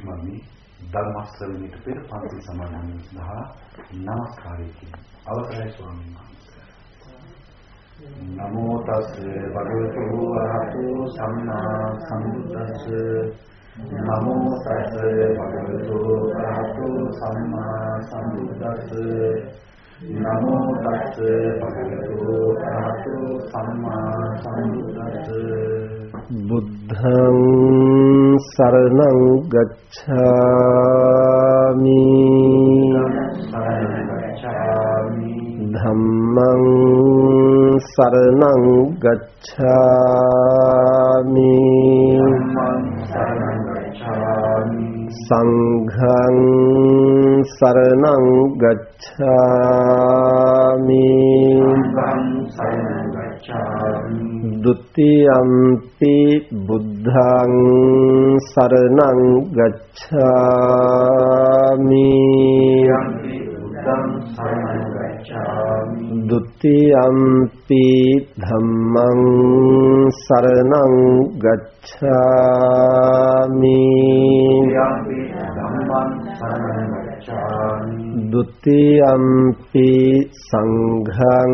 පින්වත්නි ධර්ම ශ්‍රවණයට පෙර පන්ති සමාදන් සඳහා নমස්කාරය කියනවා. අවසරයි ස්වාමීන් වහන්සේ. නමෝ තස් භගවතු වරහතු සම්මා සම්බුද්දස්ස නමෝ තස් භගවතු වරහතු සම්මා සම්බුද්දස්ස නමෝ තස් භගවතු වරහතු සම්මා සම්බුද්දස්ස බුද්ධං සරණං ගච්ඡාමි ධම්මං සරණං ගච්ඡාමි සංඝං සරණං ගච්ඡාමි ဒ ුතියම්පි බුද්ධං සරණං ගච්ඡාමි ဒ ුතියම්පි ධම්මං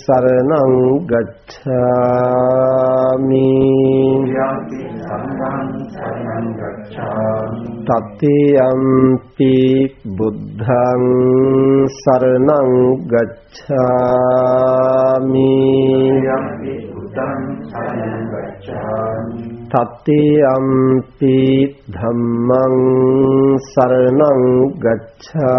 සරණං ගච්ඡාමි ဒ ුතියම්පි සංඝං සරණං ගච්ඡාමි තතියම්පි බුද්ධං සරණං ගච්ඡාමි තතියම්පි ධම්මං සරණං ගච්ඡාමි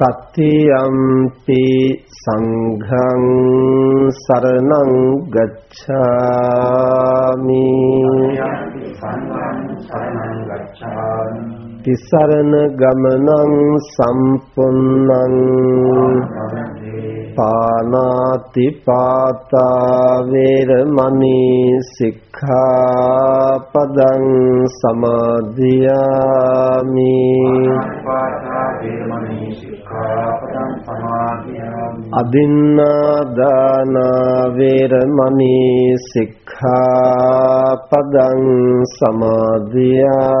තතියම්පි සංඝං සරණං ගච්ඡාමි තිසරණ ගමනං සම්පන්නං පානාති පාතා වේරමණී සික්ඛාපදං සමාදියාමි අදින්නා දාන වේරමණී සික්ඛාපදං සමාදියාමි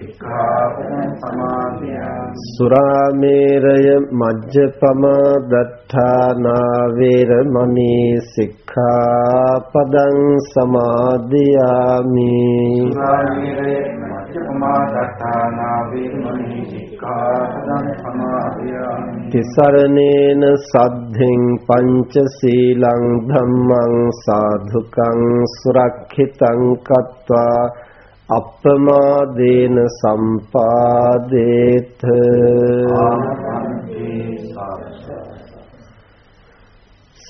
සුරාමේරය මජ්ජපම දත්තානා වේරමණී සික්ඛාපදං සමාදියාමි. සුරාමේරය මජ්ජපම දත්තානා වේරමණී සික්ඛාපදං සමාදියාමි. තිසරණේන සද්ධෙන් පංචශීලං ධම්මං සාධුකං සුරක්ෂිතං කତ୍වා අප්‍රමාදේන සම්පාදේත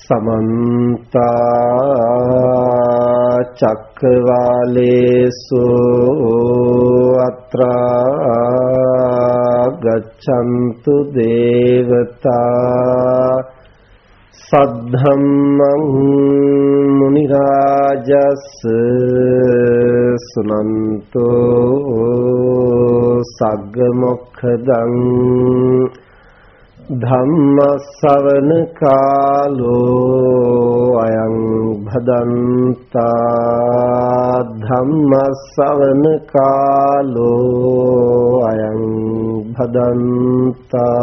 සමන්ත චක්කවාලේසු අත්‍රා ගච්ඡන්තු දේවතා සද්ධම්මං මුනි රාජස් සුනන්තෝ සග්ග මොක්ඛදං ධම්ම ශ්‍රවණ කාලෝ අයං භදන්තා ධම්ම ශ්‍රවණ කාලෝ අයං භදන්තා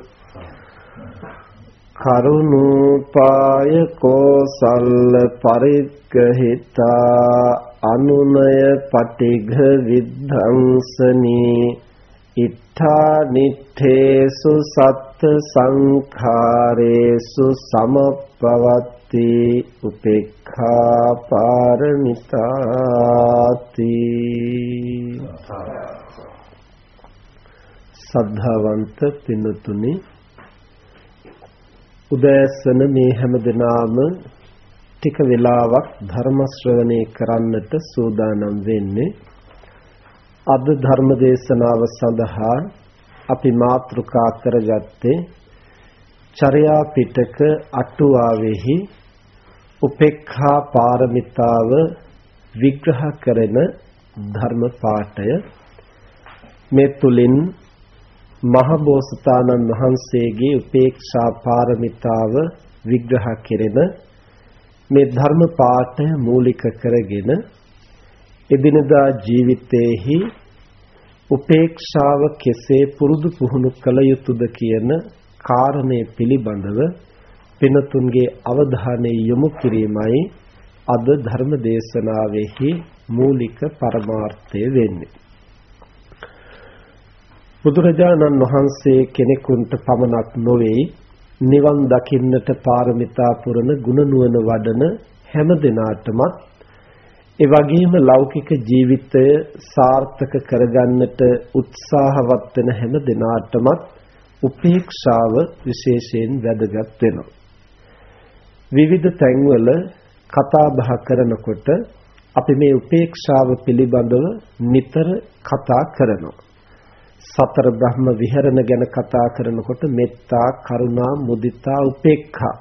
කරුණෝපාය කෝසල්ල පරිග්‍රහිතා අනුනය පටිඝ විද්ධංසනී. ඉත්තා නිත්තේසු සත්ත සංඛාරේසු සමප්පවත්ති උපේක්ඛා පාරමිතාති. සද්ධාවන්ත පින්තුනි උදෑසන මේ හැම දිනාම ටික වෙලාවක් ධර්ම ශ්‍රවණය කරන්නට සූදානම් වෙන්නේ. අද ධර්ම දේශනාව සඳහා අපි මාතෘකා කරගත්තේ චර්යා පිටක අටුවාවෙහි උපේක්ඛා පාරමිතාව විග්‍රහ කරන ධර්ම පාඨය. මේ තුලින් මහබෝසතාණන් වහන්සේගේ උපේක්ෂා පාරමිතාව විග්‍රහ කෙරෙන මේ ධර්ම පාඨය මූලික කරගෙන එදිනදා ජීවිතයේහි උපේක්ෂාව කෙසේ පුරුදු පුහුණු කළ යුතුද කියන කාරණේ පිළිබඳව පිනතුන්ගේ අවධානය යොමු කිරීමයි අද ධර්ම දේශනාවෙහි මූලික පරමාර්ථය වෙන්නේ. බුදුරජාණන් වහන්සේ කෙනෙකුට පමණක් නොවේ නිවන් දකින්නට පාරමිතා පුරන ගුණ නුවණ වඩන හැම දිනාටමත් ඒ වගේම ලෞකික ජීවිතය සාර්ථක කරගන්නට උත්සාහවත් වෙන හැම දිනාටමත් උපේක්ෂාව විශේෂයෙන් වැදගත් වෙනවා. විවිධ තැන්වල කතා බහ කරනකොට අපි මේ උපේක්ෂාව පිළිබඳව නිතර කතා කරනවා. සතර බ්‍රහ්ම විහරණ ගැන කතා කරනකොට මෙත්තා, කරුණා, මුදිතා, උපේක්ඛා.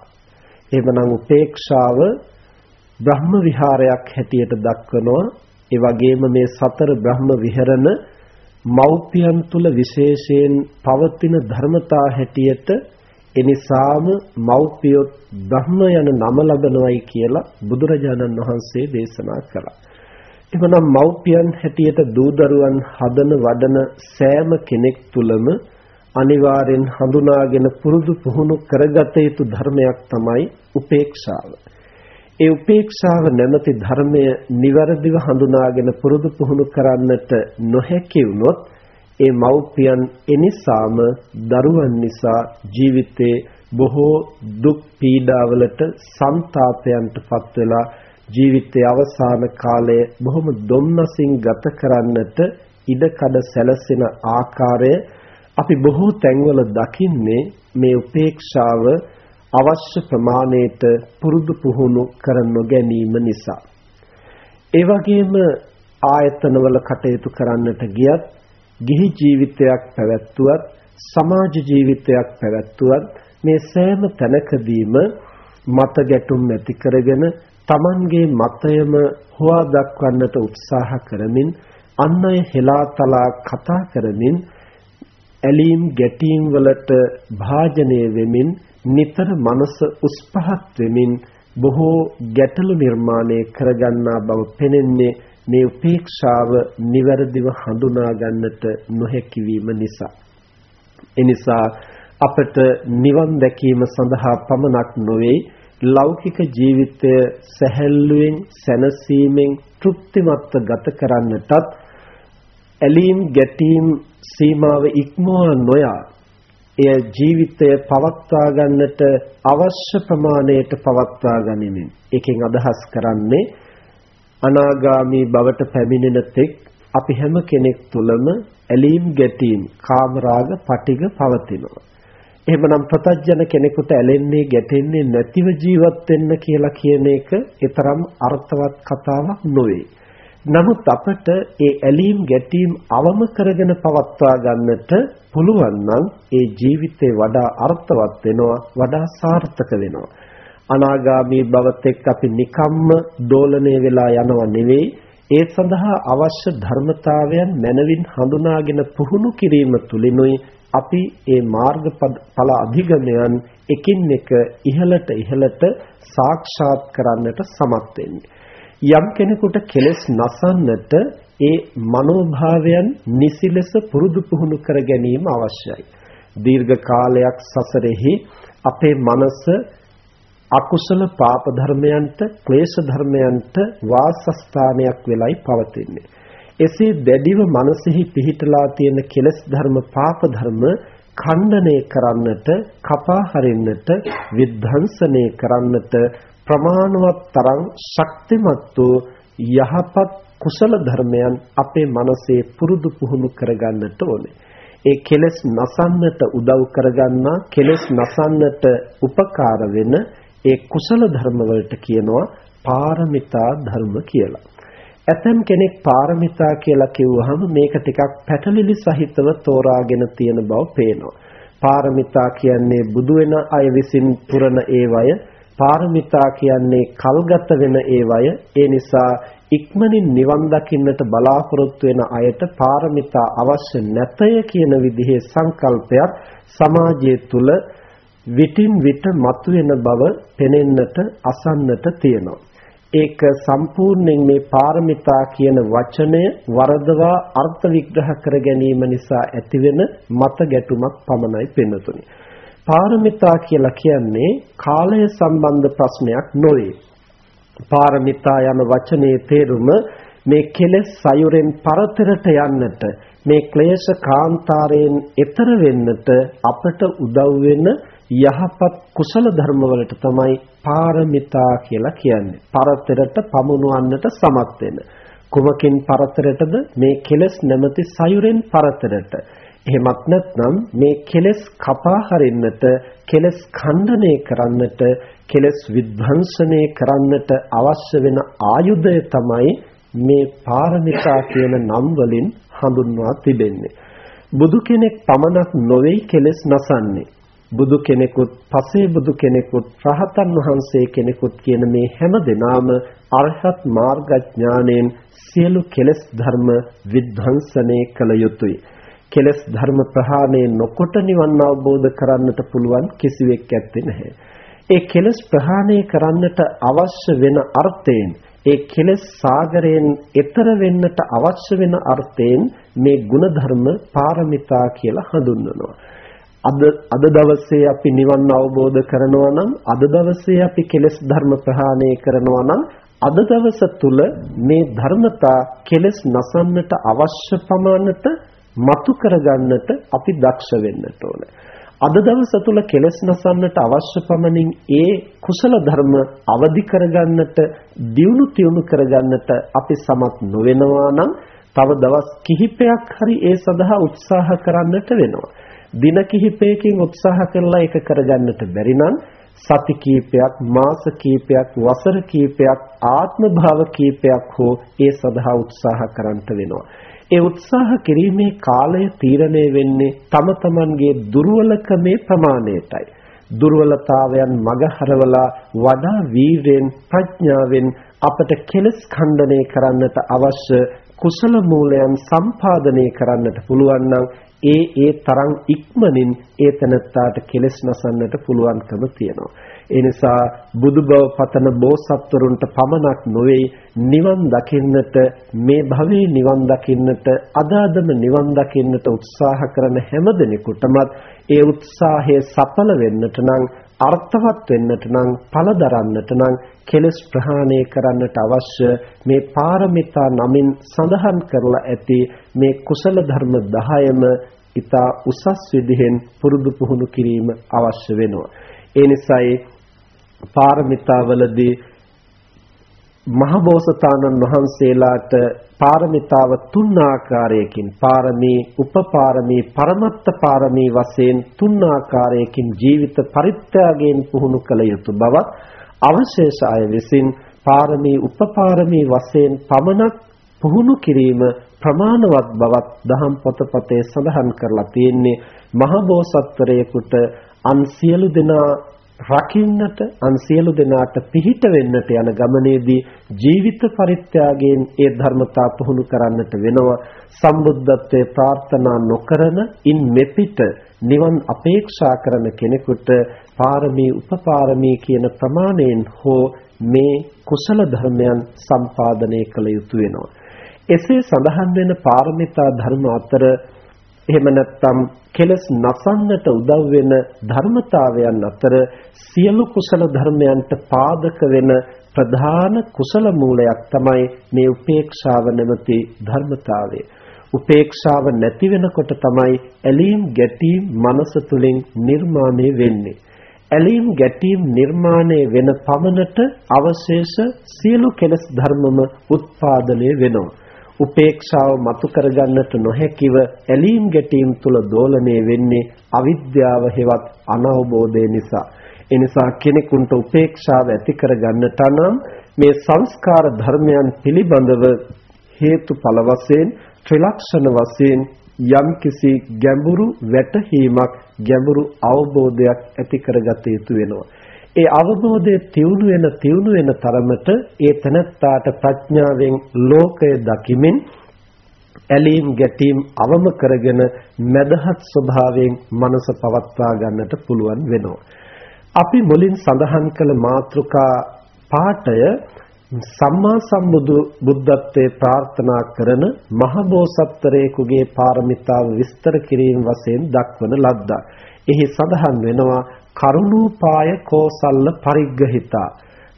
එහෙමනම් උපේක්ෂාව බ්‍රහ්ම විහාරයක් හැටියට දක්වනවා. ඒ වගේම මේ සතර බ්‍රහ්ම විහරණ මෞපියන් තුල විශේෂයෙන් පවතින ධර්මතා හැටියට එනිසාම මෞපියොත් බ්‍රහ්ම යන නම ලබනවයි කියලා බුදුරජාණන් වහන්සේ දේශනා කළා. එමනම් මව්පියන් හැටියට දූ දරුවන් හදන වඩන සෑම කෙනෙක් තුලම අනිවාර්යෙන් හඳුනාගෙන පුරුදු පුහුණු කරගත යුතු ධර්මයක් තමයි උපේක්ෂාව. ඒ උපේක්ෂාව නැමැති ධර්මය નિවරදිව හඳුනාගෙන පුරුදු පුහුණු කරන්නට නොහැකි වුනොත් ඒ මව්පියන් එනිසාම දරුවන් නිසා ජීවිතේ බොහෝ දුක් පීඩාවලට, ਸੰతాපයන්ටපත් වෙලා ජීවිතයේ අවසාන කාලය බොහොම දුම්නසින් ගත කරන්නට ඉඩකඩ සැලසෙන ආකාරය අපි බොහෝ තැන්වල දකින්නේ මේ උපේක්ෂාව අවශ්‍ය ප්‍රමාණයට පුරුදු පුහුණු කර නොගැනීම නිසා. ඒ වගේම ආයතනවල කටයුතු කරන්නට ගියත් ගිහි ජීවිතයක් පැවැත්වුවත් සමාජ ජීවිතයක් පැවැත්වුවත් මේ සෑම තැනකදීම මත ගැටුම් ඇති කරගෙන Tamanගේ මතයම හොවා දක්වන්නට උත්සාහ කරමින් අන් අය හෙලාතලා කතා කරමින් ඇලීම් ගැටීම් වලට භාජනය වෙමින් නිතර මනස උස්පහත් වෙමින් බොහෝ ගැටලු නිර්මාණය කරගන්නා බව පෙනෙන්නේ මේ උපේක්ෂාව નિවරදිව හඳුනා ගන්නට නොහැකි වීම නිසා. එනිසා අපට නිවන් දැකීම සඳහා පමණක් නොවේ ලෞකික ජීවිතය සැහැල්ලුවෙන් සැනසීමෙන් තෘප්තිමත්ව ගත කරන්නටත් ඇලීම් ගැටීම් සීමාව ඉක්මවා නොයා එය ජීවිතය පවත්වා ගන්නට අවශ්‍ය ප්‍රමාණයට පවත්වා ගනිමින්. එකෙන් අදහස් කරන්නේ අනාගාමී බවට පැමිණෙන තෙක් අපි හැම කෙනෙක් තුළම ඇලීම් ගැටීම් කාමරාග පටිග පවතිනවා. එහෙමනම් ප්‍රතඥ කෙනෙකුට ඇලෙන්නේ ගැටෙන්නේ නැතිව ජීවත් වෙන්න කියලා කියන එක ඊතරම් අර්ථවත් කතාවක් නොවේ. නමුත් අපට ඒ ඇලීම් ගැටීම් අවම කරගෙන පවත්වා ගන්නට පුළුවන් නම් ඒ ජීවිතේ වඩා අර්ථවත් වෙනවා වඩා සාර්ථක වෙනවා. අනාගාමී භවත් එක්ක අපි නිකම්ම දෝලණය වෙලා යනව නෙවෙයි ඒ සඳහා අවශ්‍ය ධර්මතාවයන් මනවින් හඳුනාගෙන පුහුණු කිරීම තුලිනුයි අපි ඒ මාර්ගඵල අධිගමයන් එකින් එක ඉහළට ඉහළට සාක්ෂාත් කරන්නට සමත් යම් කෙනෙකුට කෙලෙස් නසන්නට ඒ මනෝභාවයන් නිසි ලෙස පුරුදු පුහුණු කර ගැනීම අවශ්‍යයි. දීර්ඝ කාලයක් සසරෙහි අපේ මනස අකුසල පාප ධර්මයන්ට ක්ලේශ ධර්මයන්ට වාසස්ථානයක් වෙලයි පවතින්නේ. එසේ දැඩිව මනසෙහි පිහිටලා තියෙන කෙලෙස් ධර්ම පාප ධර්ම ඛණ්ඩණය කරන්නට කපා හරින්නට විද්ධාංසනය කරන්නට ප්‍රමාණවත් තරම් ශක්තිමත් වූ යහපත් කුසල ධර්මයන් අපේ මනසේ පුරුදු පුහුණු කරගන්නට ඕනේ. ඒ කෙලෙස් නසන්නට උදව් කරගන්නා කෙලෙස් නසන්නට උපකාර වෙන ඒ කුසල ධර්ම වලට කියනවා පාරමිතා ධර්ම කියලා. ඇතම් කෙනෙක් පාරමිතා කියලා කිව්වහම මේක ටිකක් පැටලිලි සහිතව තෝරාගෙන තියෙන බව පේනවා. පාරමිතා කියන්නේ බුදු වෙන අය විසින් පුරන ඒවය පාරමිතා කියන්නේ කල්ගත වෙන ඒවය ඒ නිසා ඉක්මනින් නිවන් දකින්නට බලාපොරොත්තු වෙන අයට පාරමිතා අවශ්‍ය නැතය කියන විදිහේ සංකල්පයක් සමාජය තුල විටින් විට මතුවෙන බව පෙනෙන්නට අසන්නට තියෙනවා. ඒක සම්පූර්ණයෙන් මේ පාරමිතා කියන වචනය වරදවා අර්ථ විග්‍රහ කර ගැනීම නිසා ඇතිවෙන මත ගැටුමක් පමණයි පෙන්වතුනි. පාරමිතා කියලා කියන්නේ කාලය සම්බන්ධ ප්‍රශ්නයක් නොවේ. පාරමිතා යන වචනේ තේරුම මේ කෙලෙස් සයුරෙන් පරතරට යන්නට මේ ක්ලේශ කාන්තාරයෙන් එතර වෙන්නට අපට උදව් වෙන යහපත් කුසල ධර්ම වලට තමයි පාරමිතා කියලා කියන්නේ. පරතරට පමුණුවන්නට සමත් වෙන. කුමකින් පරතරටද මේ කෙලෙස් නැමැති සයුරෙන් පරතරට. එහෙමත් නැත්නම් මේ කෙලෙස් කපා හරින්නට, කෙලෙස් ඛණ්ඩනය කරන්නට, කෙලෙස් විධ්වංසනය කරන්නට අවශ්‍ය වෙන ආයුධය තමයි මේ පාරමිතා කියන නම් වලින් හඳුන්වා තිබෙන්නේ. බුදු කෙනෙක් පමණක් නොවේ කෙලෙස් නසන්නේ. බුදු කෙනෙකුත් පසේ බුදු කෙනෙකුත් රහතන් වහන්සේ කෙනෙකුත් කියන මේ හැම දෙනාම අරහත් මාර්ගඥාණයෙන් සියලු කෙලෙස් ධර්ම විධ්වංසනය කළ යුතුය. කෙලෙස් ධර්ම ප්‍රහාණය නොකොට නිවන් අවබෝධ කරන්නට පුළුවන් කිසිවෙක් ඇත්තේ නැහැ. ඒ කෙලෙස් ප්‍රහාණය කරන්නට අවශ්‍ය වෙන අර්ථයෙන් ඒ කෙලෙස් සාගරයෙන් එතර වෙන්නට අවශ්‍ය වෙන අර්ථයෙන් මේ ಗುಣධර්ම පාරමිතා කියලා හඳුන්වනවා. අද අද දවසේ අපි නිවන් අවබෝධ කරනවා නම් අද දවසේ අපි කෙලෙස් ධර්ම ප්‍රහාණය කරනවා නම් අද දවස තුල මේ ධර්මතා කෙලෙස් නසන්නට අවශ්‍ය ප්‍රමාණයට මතු කරගන්නට අපි දක්ෂ වෙන්නට ඕන. අද දවස තුල කෙලෙස් නසන්නට අවශ්‍ය පමණින් ඒ කුසල ධර්ම අවදි කරගන්නට, දියුණු තියුණු කරගන්නට අපි සමත් නොවෙනවා නම් තව දවස් කිහිපයක් හරි ඒ සඳහා උත්සාහ කරන්නට වෙනවා. දින කිහිපයකින් උත්සාහ කරලා ඒක කරගන්නට බැරි නම් සති කීපයක් මාස කීපයක් වසර කීපයක් ආත්ම භාව කීපයක් හෝ ඒ සඳහා උත්සාහ කරන්නට වෙනවා. ඒ උත්සාහ කිරීමේ කාලය තීරණය වෙන්නේ තම තමන්ගේ දුර්වලකමේ ප්‍රමාණයටයි. දුර්වලතාවයන් මගහරවලා වඩා වීරයෙන් ප්‍රඥාවෙන් අපට කෙලස් ඛණ්ඩනය කරන්නට අවශ්‍ය කුසල මූලයන් සම්පාදනය කරන්නට පුළුවන් නම් ඒ ඒ තරම් ඉක්මනින් ඒ තනත්තාට කෙලස් නසන්නට පුළුවන්කම තියෙනවා. ඒ නිසා බුදු බව පතන බෝසත්වරුන්ට පමණක් නොවේ නිවන් දකින්නට මේ භවයේ නිවන් දකින්නට අදාදම නිවන් දකින්නට උත්සාහ කරන හැම දිනෙකටමත් ඒ උත්සාහය සඵල වෙන්නට නම් අර්ථවත් වෙන්නට නම් ඵල දරන්නට නම් කෙලස් ප්‍රහාණය කරන්නට අවශ්‍ය මේ පාරමිතා නමින් සඳහන් කරලා ඇති මේ කුසල ධර්ම 10ම ඊතා උසස් විදිහෙන් පුරුදු පුහුණු කිරීම අවශ්‍ය වෙනවා. ඒ නිසායි පාරමිතාවලදී මහබෝසතාණන් වහන්සේලාට පාරමිතාව තුන් ආකාරයකින් පාරමී උපපාරමී පරමත්ත පාරමී වශයෙන් තුන් ආකාරයකින් ජීවිත පරිත්‍යාගයෙන් පුහුණු කළ යුතු බවත් අවශේෂ අය විසින් පාරමී උපපාරමී වශයෙන් පමණක් පුහුණු කිරීම ප්‍රමාණවත් බවත් දහම් පොතපතේ සඳහන් කරලා තියෙන්නේ. මහබෝසත්වරයෙකුට අන් සියලු දෙනා රකින්නට අන් සියලු දෙනාට පිහිට වෙන්නට යන ගමනේදී ජීවිත පරිත්‍යාගයෙන් ඒ ධර්මතා පුහුණු කරන්නට වෙනවා. සම්බුද්ධත්වයේ ප්‍රාර්ථනා නොකරන ඉන් මෙපිට නිවන් අපේක්ෂා කරන කෙනෙකුට පාරමී උපපාරමී කියන ප්‍රමාණයෙන් හෝ මේ කුසල ධර්මයන් සම්පාදනය කළ යුතු වෙනවා. එසේ සඳහන් වෙන පාරමිතා ධර්ම අතර එහෙම නැත්නම් කෙලස් නසන්නට උදව් වෙන ධර්මතාවයන් අතර සියලු කුසල ධර්මයන්ට පාදක වෙන ප්‍රධාන කුසල මූලයක් තමයි මේ උපේක්ෂාව නැමැති ධර්මතාවය. උපේක්ෂාව නැති වෙනකොට තමයි ඇලීම් ගැටීම් මනස තුලින් නිර්මාණය වෙන්නේ. ඇලීම් ගැටීම් නිර්මාණය වෙන පමණට අවශේෂ සියලු කෙලස් ධර්මම උත්පාදනය වෙනවා. උපේක්ෂාව මතු කරගන්නට නොහැකිව ඇලීම් ගැටීම් තුල දෝලණය වෙන්නේ අවිද්‍යාව හෙවත් අනවබෝධය නිසා. එනිසා කෙනෙකුට උපේක්ෂාව ඇති කරගන්නට නම් මේ සංස්කාර ධර්මයන් පිළිබඳව හේතුඵල වශයෙන් ත්‍රිලක්ෂණ වශයෙන් යම්කිසි ගැඹුරු වැටහීමක් ගැඹුරු අවබෝධයක් ඇති කරගත යුතු වෙනවා. ඒ අවබෝධය තියුණු වෙන තියුණු වෙන තරමට ඒ තනත්තාට ප්‍රඥාවෙන් ලෝකය දකිමින් ඇලීම් ගැටීම් අවම කරගෙන මදහත් ස්වභාවයෙන් මනස පවත්වා ගන්නට පුළුවන් වෙනවා. අපි මුලින් සඳහන් කළ මාතෘකා පාඨය සම්මා සම්බුදු බුද්ධත්වයේ ප්‍රාර්ථනා කරන මහබෝසත්තරයෙකුගේ පාරමිතාව විස්තර කිරීම වශයෙන් දක්වන ලද්දා. එහි සඳහන් වෙනවා කරුණෝපාය කෝසල්ල පරිග්‍රහිතා.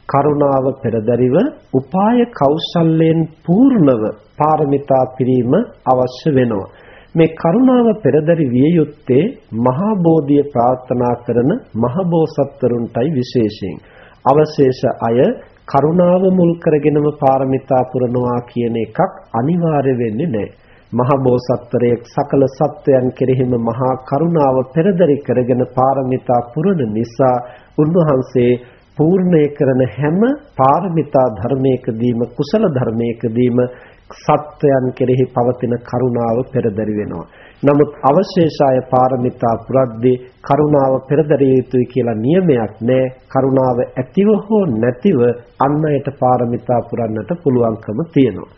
කරුණාව පෙරදරිව උපාය කෞශල්‍යයෙන් පූර්ණව පාරමිතා පිරීම අවශ්‍ය වෙනවා. මේ කරුණාව පෙරදරි විය යුත්තේ මහා බෝධිය ප්‍රාර්ථනා කරන මහ බෝසත්වරුන්ටයි විශේෂයෙන්. අවශේෂ අය කරුණාව මුල් කරගෙනම පාරමිතා පුරනවා කියන එකක් අනිවාර්ය වෙන්නේ නැහැ. මහ බෝසත්වරයෙක් සකල සත්වයන් කෙරෙහිම මහා කරුණාව පෙරදරි කරගෙන පාරමිතා පුරන නිසා උන්වහන්සේ පූර්ණය කරන හැම පාරමිතා ධර්මයකදීම කුසල ධර්මයකදීම සත්වයන් කෙරෙහි පවතින කරුණාව පෙරදරි වෙනවා. නමුත් අවශේෂාය පාරමිතා පුරද්දී කරුණාව පෙරදරිය යුතුයි කියලා නියමයක් නැහැ. කරුණාව ඇතිව හෝ නැතිව අන් අයට පාරමිතා පුරන්නට පුළුවන්කම තියෙනවා.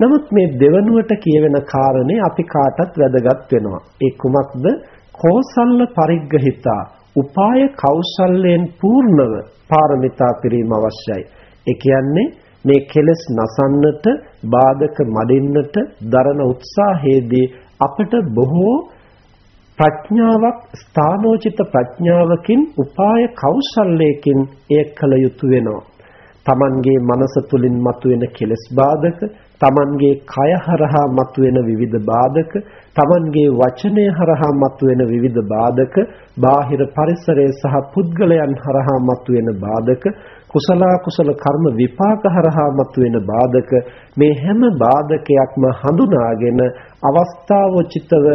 නමුත් මේ දෙවනුවට කියවෙන කාරණේ අපි කාටත් වැදගත් වෙනවා. ඒ කුමක්ද? කෝසල්ල පරිග්‍රහිතා උපාය කෞශල්‍යයෙන් පූර්ණව පාරමිතා පිරීම අවශ්‍යයි. ඒ කියන්නේ මේ කෙලස් නසන්නට බාධක මඩින්නට දරන උත්සාහයේදී අපට බොහෝ ප්‍රඥාවක් ස්ථානෝචිත ප්‍රඥාවකින් උපාය කෞශල්‍යයකින් එය කළ යුතු වෙනවා. Tamanගේ මනස තුලින් මතුවෙන කෙලස් බාධක තමන්ගේ කය හරහා මතුවෙන විවිධ බාධක, තමන්ගේ වචනය හරහා මතුවෙන විවිධ බාධක, බාහිර පරිසරය සහ පුද්ගලයන් හරහා මතුවෙන බාධක, කුසල කුසල කර්ම විපාක හරහා මතුවෙන බාධක මේ හැම බාධකයක්ම හඳුනාගෙන අවස්ථාවෝචිතව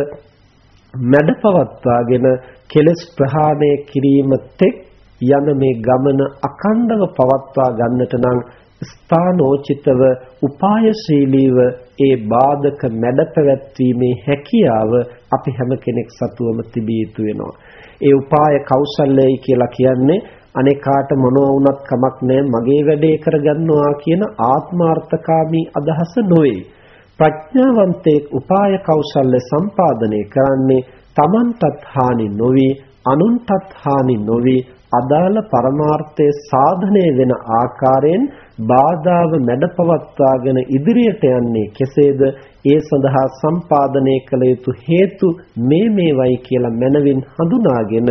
මැඩපවත්වාගෙන කෙලස් ප්‍රහාණය කිරීම තෙක් යන මේ ගමන අකණ්ඩව පවත්වා ගන්නට නම් ස්ථානෝචිතව උපායශීලීව ඒ බාධක මැඩ පැවැත්වීමේ හැකියාව අපි හැම කෙනෙක් සතුවම තිබිය යුතු වෙනවා. ඒ උපාය කෞශල්‍යයි කියලා කියන්නේ අනේකාට මොනවා වුණත් කමක් නැහැ මගේ වැඩේ කරගන්නවා කියන ආත්මාර්ථකාමී අදහස නොවේ. ප්‍රඥාවන්තයෙක් උපාය කෞශල්‍ය සම්පාදනය කරන්නේ තමන්ටත් හානි නොවි අනුන්ටත් හානි නොවි අදාළ පරමාර්ථයේ සාධනය වෙන ආකාරයෙන් බාධාව මැඩපවත්වාගෙන ඉදිරියට යන්නේ කෙසේද ඒ සඳහා සම්පාදනය කළ යුතු හේතු මේ මේවයි කියලා මනවින් හඳුනාගෙන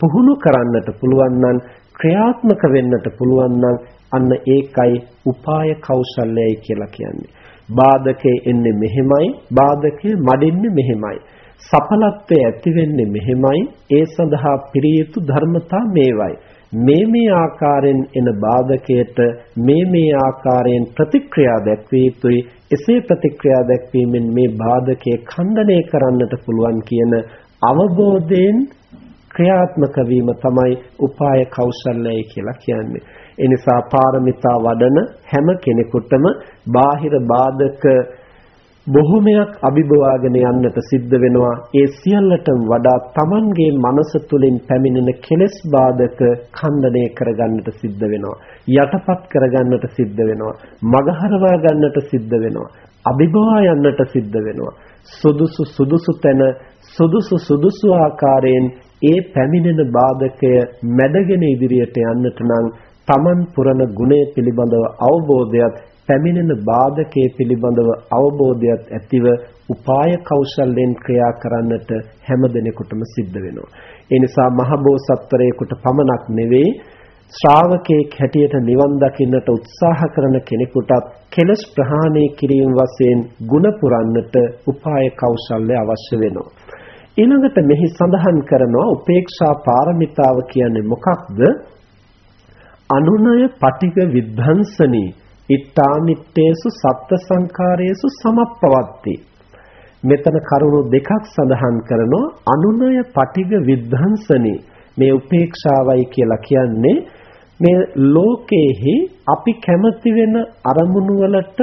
පුහුණු කරන්නට පුළුවන් නම් ක්‍රියාත්මක වෙන්නට පුළුවන් නම් අන්න ඒකයි උපාය කෞශල්‍යයි කියලා කියන්නේ. බාධකේ එන්නේ මෙහෙමයි, බාධකේ මඩින්නේ මෙහෙමයි. සඵලත්වයේ ඇති වෙන්නේ මෙහෙමයි ඒ සඳහා පිරිය යුතු ධර්මතා මේවයි මේ මේ ආකාරයෙන් එන බාධකයට මේ මේ ආකාරයෙන් ප්‍රතික්‍රියා දැක්විය යුතුයි එසේ ප්‍රතික්‍රියා දැක්වීමෙන් මේ බාධකයේ ඛණ්ඩනය කරන්නට පුළුවන් කියන අවබෝධයෙන් ක්‍රියාත්මක වීම තමයි උපාය කෞශල්‍යය කියලා කියන්නේ. ඒ නිසා පාරමිතා වඩන හැම කෙනෙකුටම බාහිර බාධක බොහොමයක් අභිභවාගෙන යන්නට සිද්ධ වෙනවා. ඒ සියල්ලටම වඩා Tamanගේ මනස තුලින් පැමිණෙන කෙලෙස් බාධක ඛණ්ඩණය කරගන්නට සිද්ධ වෙනවා. යටපත් කරගන්නට සිද්ධ වෙනවා. මගහරවා ගන්නට සිද්ධ වෙනවා. අභිභවා යන්නට සිද්ධ වෙනවා. සුදුසු සුදුසු තැන සුදුසු සුදුසු ආකාරයෙන් ඒ පැමිණෙන බාධකය මැඩගෙන ඉදිරියට යන්නට නම් Taman පුරන ගුණය පිළිබඳව අවබෝධයත් පැමිණෙන බාධකයේ පිළිබඳව අවබෝධයත් ඇතිව උපාය කෞශල්‍යයෙන් ක්‍රියා කරන්නට හැම දිනෙකටම සිද්ධ වෙනවා. ඒ නිසා මහබෝසත්වරයෙකුට පමණක් නෙවෙයි ශ්‍රාවකෙක් හැටියට නිවන් දකින්නට උත්සාහ කරන කෙනෙකුටත් කෙලස් ප්‍රහාණය කිරීම වශයෙන් ಗುಣ පුරන්නට උපාය කෞශල්‍ය අවශ්‍ය වෙනවා. ඊළඟට මෙහි සඳහන් කරනවා උපේක්ෂා පාරමිතාව කියන්නේ මොකක්ද? අනුනය පටික විද්ධාංසනී ඉත්තාමිත්තේසු සත්ත්ව සංඛාරයේසු සමප්පවත්ති. මෙතන කරුණු දෙකක් සඳහන් කරනවා. අනුනය පටිග විද්ධාංසනී. මේ උපේක්ෂාවයි කියලා කියන්නේ මේ ලෝකයේහි අපි කැමති වෙන අරමුණු වලට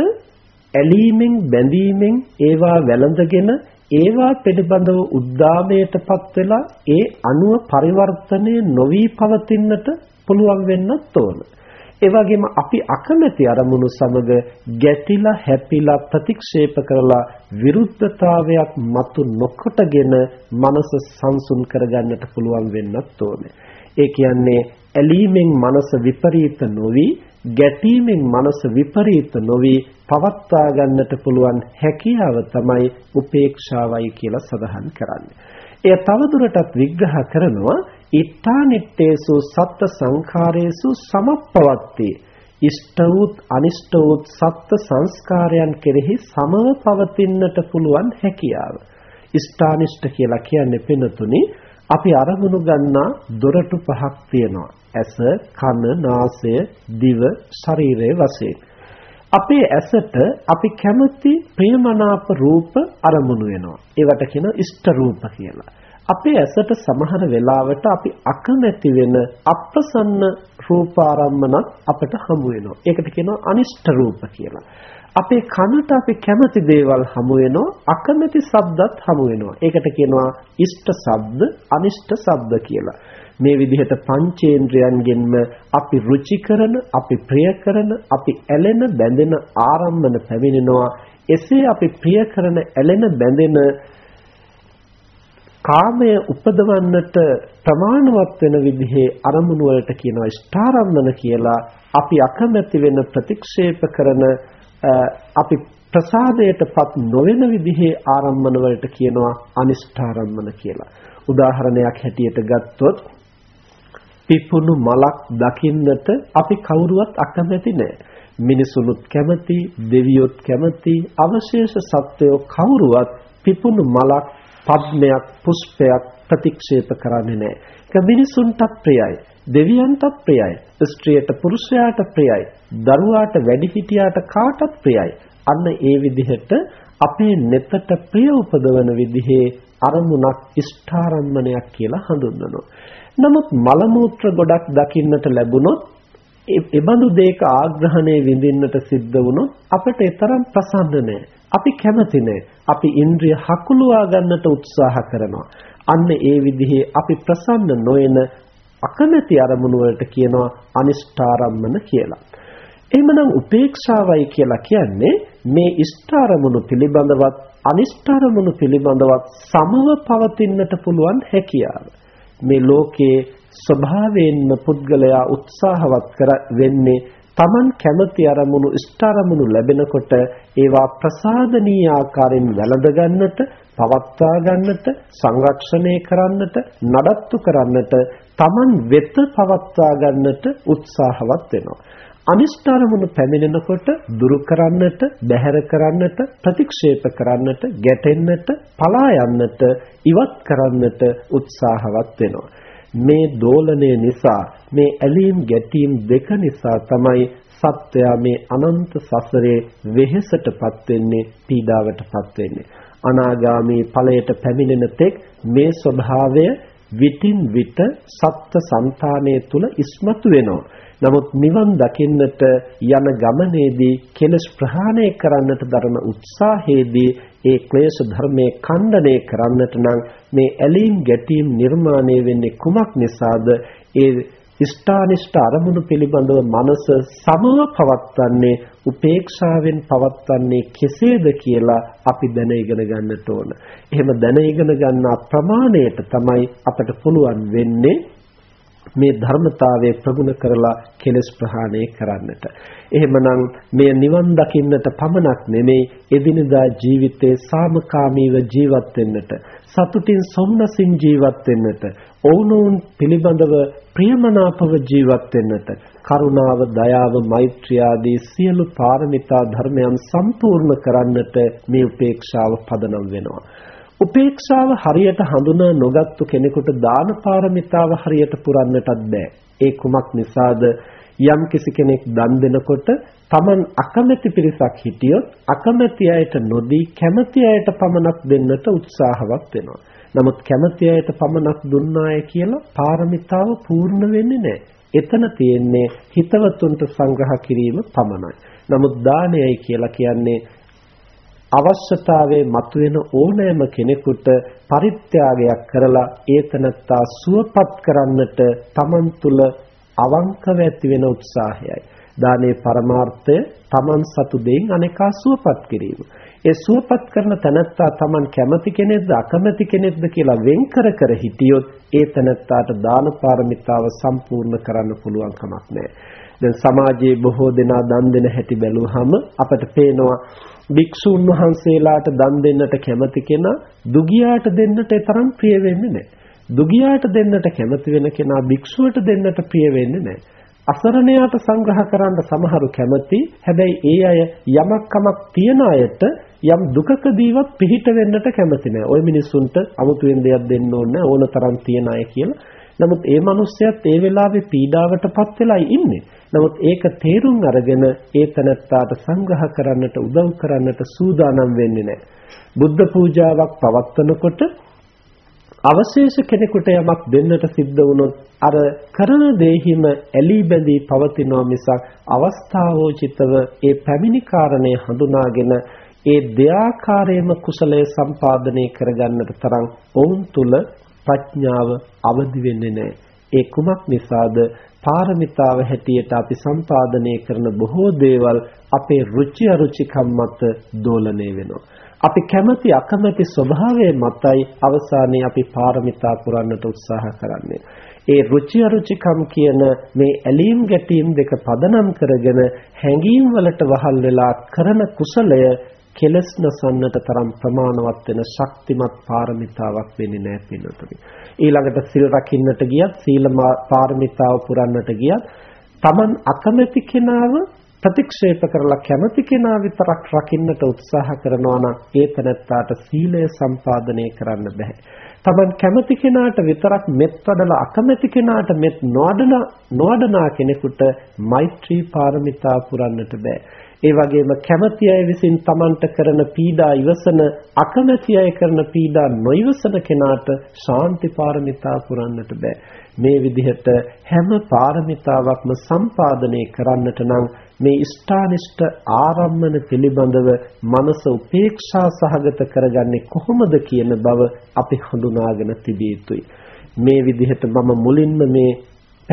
ඇලීමෙන් බැඳීමෙන් ඒවා වැළඳගෙන ඒවා පිළිබඳව උද්දාමයටපත් වෙලා ඒ අනුව පරිවර්තනය නොවි පවතින්නට පුළුවන් වෙන්නත් ඕන. ඒ වගේම අපි අකමැති අරමුණු සමග ගැටිලා හැපිලා ප්‍රතික්ෂේප කරලා විරුද්ධතාවයක් මතු නොකොටගෙන මනස සංසුන් කරගන්නට පුළුවන් වෙන්නත් ඕනේ. ඒ කියන්නේ ඇලීමෙන් මනස විපරීත නොවි ගැටීමෙන් මනස විපරීත නොවි පවත්වා ගන්නට පුළුවන් හැකියාව තමයි උපේක්ෂාවයි කියලා සඳහන් කරන්නේ. එය තවදුරටත් විග්‍රහ කරනවා ඉත්තානිත්තේසු සත්ත්ව සංඛාරේසු සමප්පවත්ති ඉෂ්ට වූත් අනිෂ්ට වූත් සත්ත්ව සංස්කාරයන් කෙරෙහි සමව පවතින්නට පුළුවන් හැකියාව. ඉෂ්ඨානිෂ්ඨ කියලා කියන්නේ පිනතුනි අපි අරමුණු ගන්නා දොරටු පහක් තියෙනවා. ඇස, කන, නාසය, දිව, ශරීරය වශයෙන්. අපේ ඇසට අපි කැමති ප්‍රියමනාප රූප අරමුණු වෙනවා. ඒවට කියන ඉෂ්ට රූප කියලා. අපේ ඇසට සමහර වෙලාවට අපි අකමැති වෙන අප්‍රසන්න රූපාරම්මනක් අපට හමු වෙනවා. ඒකට කියනවා අනිෂ්ට රූප කියලා. අපේ කනට අපි කැමති දේවල් හමු වෙනවා අකමැති ශබ්දත් හමු වෙනවා. ඒකට කියනවා ඉෂ්ට ශබ්ද අනිෂ්ට ශබ්ද කියලා. මේ විදිහට පංචේන්ද්‍රයන්ගෙන්ම අපි රුචි කරන, අපි ප්‍රිය කරන, අපි ඇලෙන, බැඳෙන ආරම්මන පැමිණෙනවා. එසේ අපි ප්‍රිය කරන, ඇලෙන, බැඳෙන කාමය උපදවන්නට ප්‍රමාණවත් වෙන විදිහේ අරමුණු වලට කියනවා ස්ථාරම්මන කියලා අපි අකමැති වෙන ප්‍රතික්ෂේප කරන අපි ප්‍රසාදයටපත් නොවන විදිහේ ආරම්මන වලට කියනවා අනිෂ්ඨාරම්මන කියලා. උදාහරණයක් හැටියට ගත්තොත් පිපුණු මලක් දකින්නට අපි කවුරුවත් අකමැති නෑ. මිනිසුනුත් කැමති, දෙවියොත් කැමති, අවශේෂ සත්වයෝ කවුරුවත් පිපුණු මලක්, පද්මයක්, පුෂ්පයක් ප්‍රතික්ෂේප කරන්නේ නෑ. ඒක මිනිසුන්ටත් ප්‍රියයි, දෙවියන්ටත් ප්‍රියයි, ස්ත්‍රියට පුරුෂයාට ප්‍රියයි, දරුවාට වැඩිහිටියාට කාටත් ප්‍රියයි. අන්න ඒ විදිහට අපේ නෙතට ප්‍රිය උපදවන විදිහේ අරමුණක් ඉෂ්ඨාරම්මණයක් කියලා හඳුන්වනවා. නමුත් මල මූත්‍ර ගොඩක් දකින්නට ලැබුණොත් ඒ බඳු දෙයක ආග්‍රහණය විඳින්නට සිද්ධ වුණොත් අපිට තරම් ප්‍රසන්න නැහැ. අපි කැමති නැහැ. අපි ඉන්ද්‍රිය හකුලවා ගන්නට උත්සාහ කරනවා. අන්න ඒ විදිහේ අපි ප්‍රසන්න නොවන අකමැති අරමුණු වලට කියනවා අනිෂ්ඨාරම්මන කියලා. එහෙමනම් උපේක්ෂාවයි කියලා කියන්නේ මේ ඉෂ්ඨාරමුණු පිළිබඳවත් අනිෂ්ඨාරමුණු පිළිබඳවත් සමව පවතින්නට පුළුවන් හැකියාව. මේ ලෝකයේ ස්වභාවයෙන්ම පුද්ගලයා උත්සාහවත් කර වෙන්නේ Taman කැමති අරමුණු ඉෂ්ඨාරමුණු ලැබෙනකොට ඒවා ප්‍රසාදනීය ආකාරයෙන් වැළඳ ගන්නට පවත්වා ගන්නට සංරක්ෂණය කරන්නට නඩත්තු කරන්නට Taman වෙත පවත්වා ගන්නට උත්සාහවත් වෙනවා අනිෂ්ඨාරමුණු පැමිණෙනකොට දුරු කරන්නට, බැහැර කරන්නට, ප්‍රතික්ෂේප කරන්නට, ගැටෙන්නට, පලා යන්නට, ඉවත් කරන්නට උත්සාහවත් වෙනවා. මේ දෝලනය නිසා, මේ ඇලීම් ගැටීම් දෙක නිසා තමයි සත්වයා මේ අනන්ත සසරේ වෙහෙසටපත් වෙන්නේ, පීඩාවටපත් වෙන්නේ. අනාගාමී ඵලයට පැමිණෙන තෙක් මේ ස්වභාවය විටින් විට සත්ත්ව సంతානයේ තුල ඉස්මතු වෙනවා. නමුත් නිවන් දකින්නට යන ගමනේදී කෙලස් ප්‍රහාණය කරන්නට දරන උත්සාහයේදී ඒ ක්ලේශ ධර්මයේ ඛණ්ඩනය කරන්නට නම් මේ ඇලීම් ගැටීම් නිර්මාණය වෙන්නේ කුමක් නිසාද? ඒ ඉෂ්ඨානිෂ්ඨ අරමුණු පිළිබඳව මනස සමව පවත්වන්නේ උපේක්ෂාවෙන් පවත්වන්නේ කෙසේද කියලා අපි දැන ඉගෙන ගන්නට ඕන. එහෙම දැන ඉගෙන ගන්න ප්‍රමාණයට තමයි අපට පුළුවන් වෙන්නේ මේ ධර්මතාවයේ ප්‍රගුණ කරලා කෙලස් ප්‍රහාණය කරන්නට. එහෙමනම් මේ නිවන් දකින්නට පමණක් නෙමෙයි එදිනදා ජීවිතේ සාමකාමීව ජීවත් වෙන්නට, සතුටින් සොම්නසින් ජීවත් වෙන්නට, ඔවුනොවුන් පිළිබඳව ප්‍රියමනාපව ජීවත් වෙන්නට, කරුණාව, දයාව, මෛත්‍රිය ආදී සියලු පාරමිතා ධර්මයන් සම්පූර්ණ කරන්නට මේ උපේක්ෂාව පදනම් වෙනවා. උපේක්ෂාව හරියට හඳුනා නොගත්තු කෙනෙකුට දාන පාරමිතාව හරියට පුරන්නටත් බෑ. ඒ කුමක් නිසාද යම් කිසි කෙනෙක් දන් දෙනකොට Taman අකමැති පිරිසක් හිටියොත් අකමැති අයට නොදී කැමති අයට පමණක් දෙන්නට උත්සාහවත් වෙනවා. නමුත් කැමති අයට පමණක් දුන්නාය කියලා පාරමිතාව පූර්ණ වෙන්නේ නැහැ. එතන තියෙන්නේ හිතවතුන්ට සංග්‍රහ කිරීම පමණයි. නමුත් දානයයි කියලා කියන්නේ අවශ්‍යතාවයේ මතුවෙන ඕනෑම කෙනෙකුට පරිත්‍යාගයක් කරලා ඒතනත්තා සුවපත් කරන්නට Taman තුල අවංකව ඇති වෙන උත්සාහයයි. දානේ පරමාර්ථය Taman සතු දෙයින් අනේකා සුවපත් කිරීම. ඒ සුවපත් කරන තැනැත්තා Taman කැමති කෙනෙක්ද අකමැති කෙනෙක්ද කියලා වෙන් කර කර හිටියොත් ඒ තැනැත්තාට දාන පාරමිතාව සම්පූර්ණ කරන්න පුළුවන් කමක් නැහැ. දැන් සමාජයේ බොහෝ දෙනා දන් දෙන හැටි බැලුවහම අපට පේනවා භික්ෂුන් වහන්සේලාට දන් දෙන්නට කැමති කෙනා දුගියාට දෙන්නට තරම් ප්‍රිය වෙන්නේ නැහැ. දුගියාට දෙන්නට කැමති වෙන කෙනා භික්ෂුවට දෙන්නට ප්‍රිය වෙන්නේ නැහැ. අසරණයාට සංග්‍රහ කරන්න සමහරු කැමති. හැබැයි ඒ අය යමක් කමක් තියන අයට යම් දුකකදීවත් පිහිට වෙන්නට කැමති නැහැ. ওই මිනිස්සුන්ට අමුතුවෙන් දෙයක් දෙන්න ඕනේ ඕන තරම් තියන අය කියලා. නමුත් ඒ මිනිස්සයත් ඒ වෙලාවේ පීඩාවටපත් වෙලායි ඉන්නේ. නමුත් ඒක තේරුම් අරගෙන ඒ තනත්තාට සංග්‍රහ කරන්නට උදව් කරන්නට සූදානම් වෙන්නේ නැහැ. බුද්ධ පූජාවක් පවත්වනකොට අවශේෂ කෙනෙකුට යමක් දෙන්නට සිද්ධ වුණොත් අර කරන දෙහිම ඇලී බැඳී පවතිනවා මිසක් අවස්ථාවෝචිතව ඒ පැමිණි කාරණේ හඳුනාගෙන ඒ දෙආකාරයේම කුසලයේ සම්පාදනය කරගන්නට තරම් ඔවුන් තුල ප්‍රඥාව අවදි වෙන්නේ නැහැ. ඒ කුමක් නිසාද පාරමිතාව හැටියට අපි සම්පාදනය කරන බොහෝ දේවල් අපේ රුචි අරුචිකම් මත දෝලණය වෙනවා. අපි කැමති අකමැති ස්වභාවය මතයි අවසානයේ අපි පාරමිතා පුරන්නට උත්සාහ කරන්නේ. ඒ රුචි අරුචිකම් කියන මේ ඇලීම් ගැටීම් දෙක පදනම් කරගෙන හැඟීම් වලට වහල් වෙලා කරන කුසලය කෙලස් නසන්නට තරම් ප්‍රමාණවත් වෙන ශක්තිමත් පාරමිතාවක් වෙන්නේ නැහැ පිළිතුරු. ඊළඟට සිල් රකින්නට ගියත් සීල පාරමිතාව පුරන්නට ගියත් Taman අකමැති කෙනාව ප්‍රතික්ෂේප කරලා කැමති කෙනා විතරක් රකින්නට උත්සාහ කරනවා නම් ඒ තැනත්තාට සීලය සම්පාදනය කරන්න බෑ. Taman කැමති කෙනාට විතරක් මෙත් වඩලා අකමැති කෙනාට මෙත් නොවඩන නොවඩනා කෙනෙකුට මෛත්‍රී පාරමිතා පුරන්නට බෑ. ඒ වගේම කැමැති අය විසින් Tamanට කරන පීඩා ඉවසන අකමැති අය කරන පීඩා නොඉවසන කෙනාට ශාන්ති පාරමිතා පුරන්නට බෑ. මේ විදිහට හැම පාරමිතාවක්ම සම්පාදනය කරන්නට නම් මේ ඉෂ්ඨානිෂ්ඨ ආරම්මන පිළිබඳව මනස උපේක්ෂා සහගත කරගන්නේ කොහොමද කියන බව අපි හඳුනාගෙන තිබිය යුතුයි. මේ විදිහට මම මුලින්ම මේ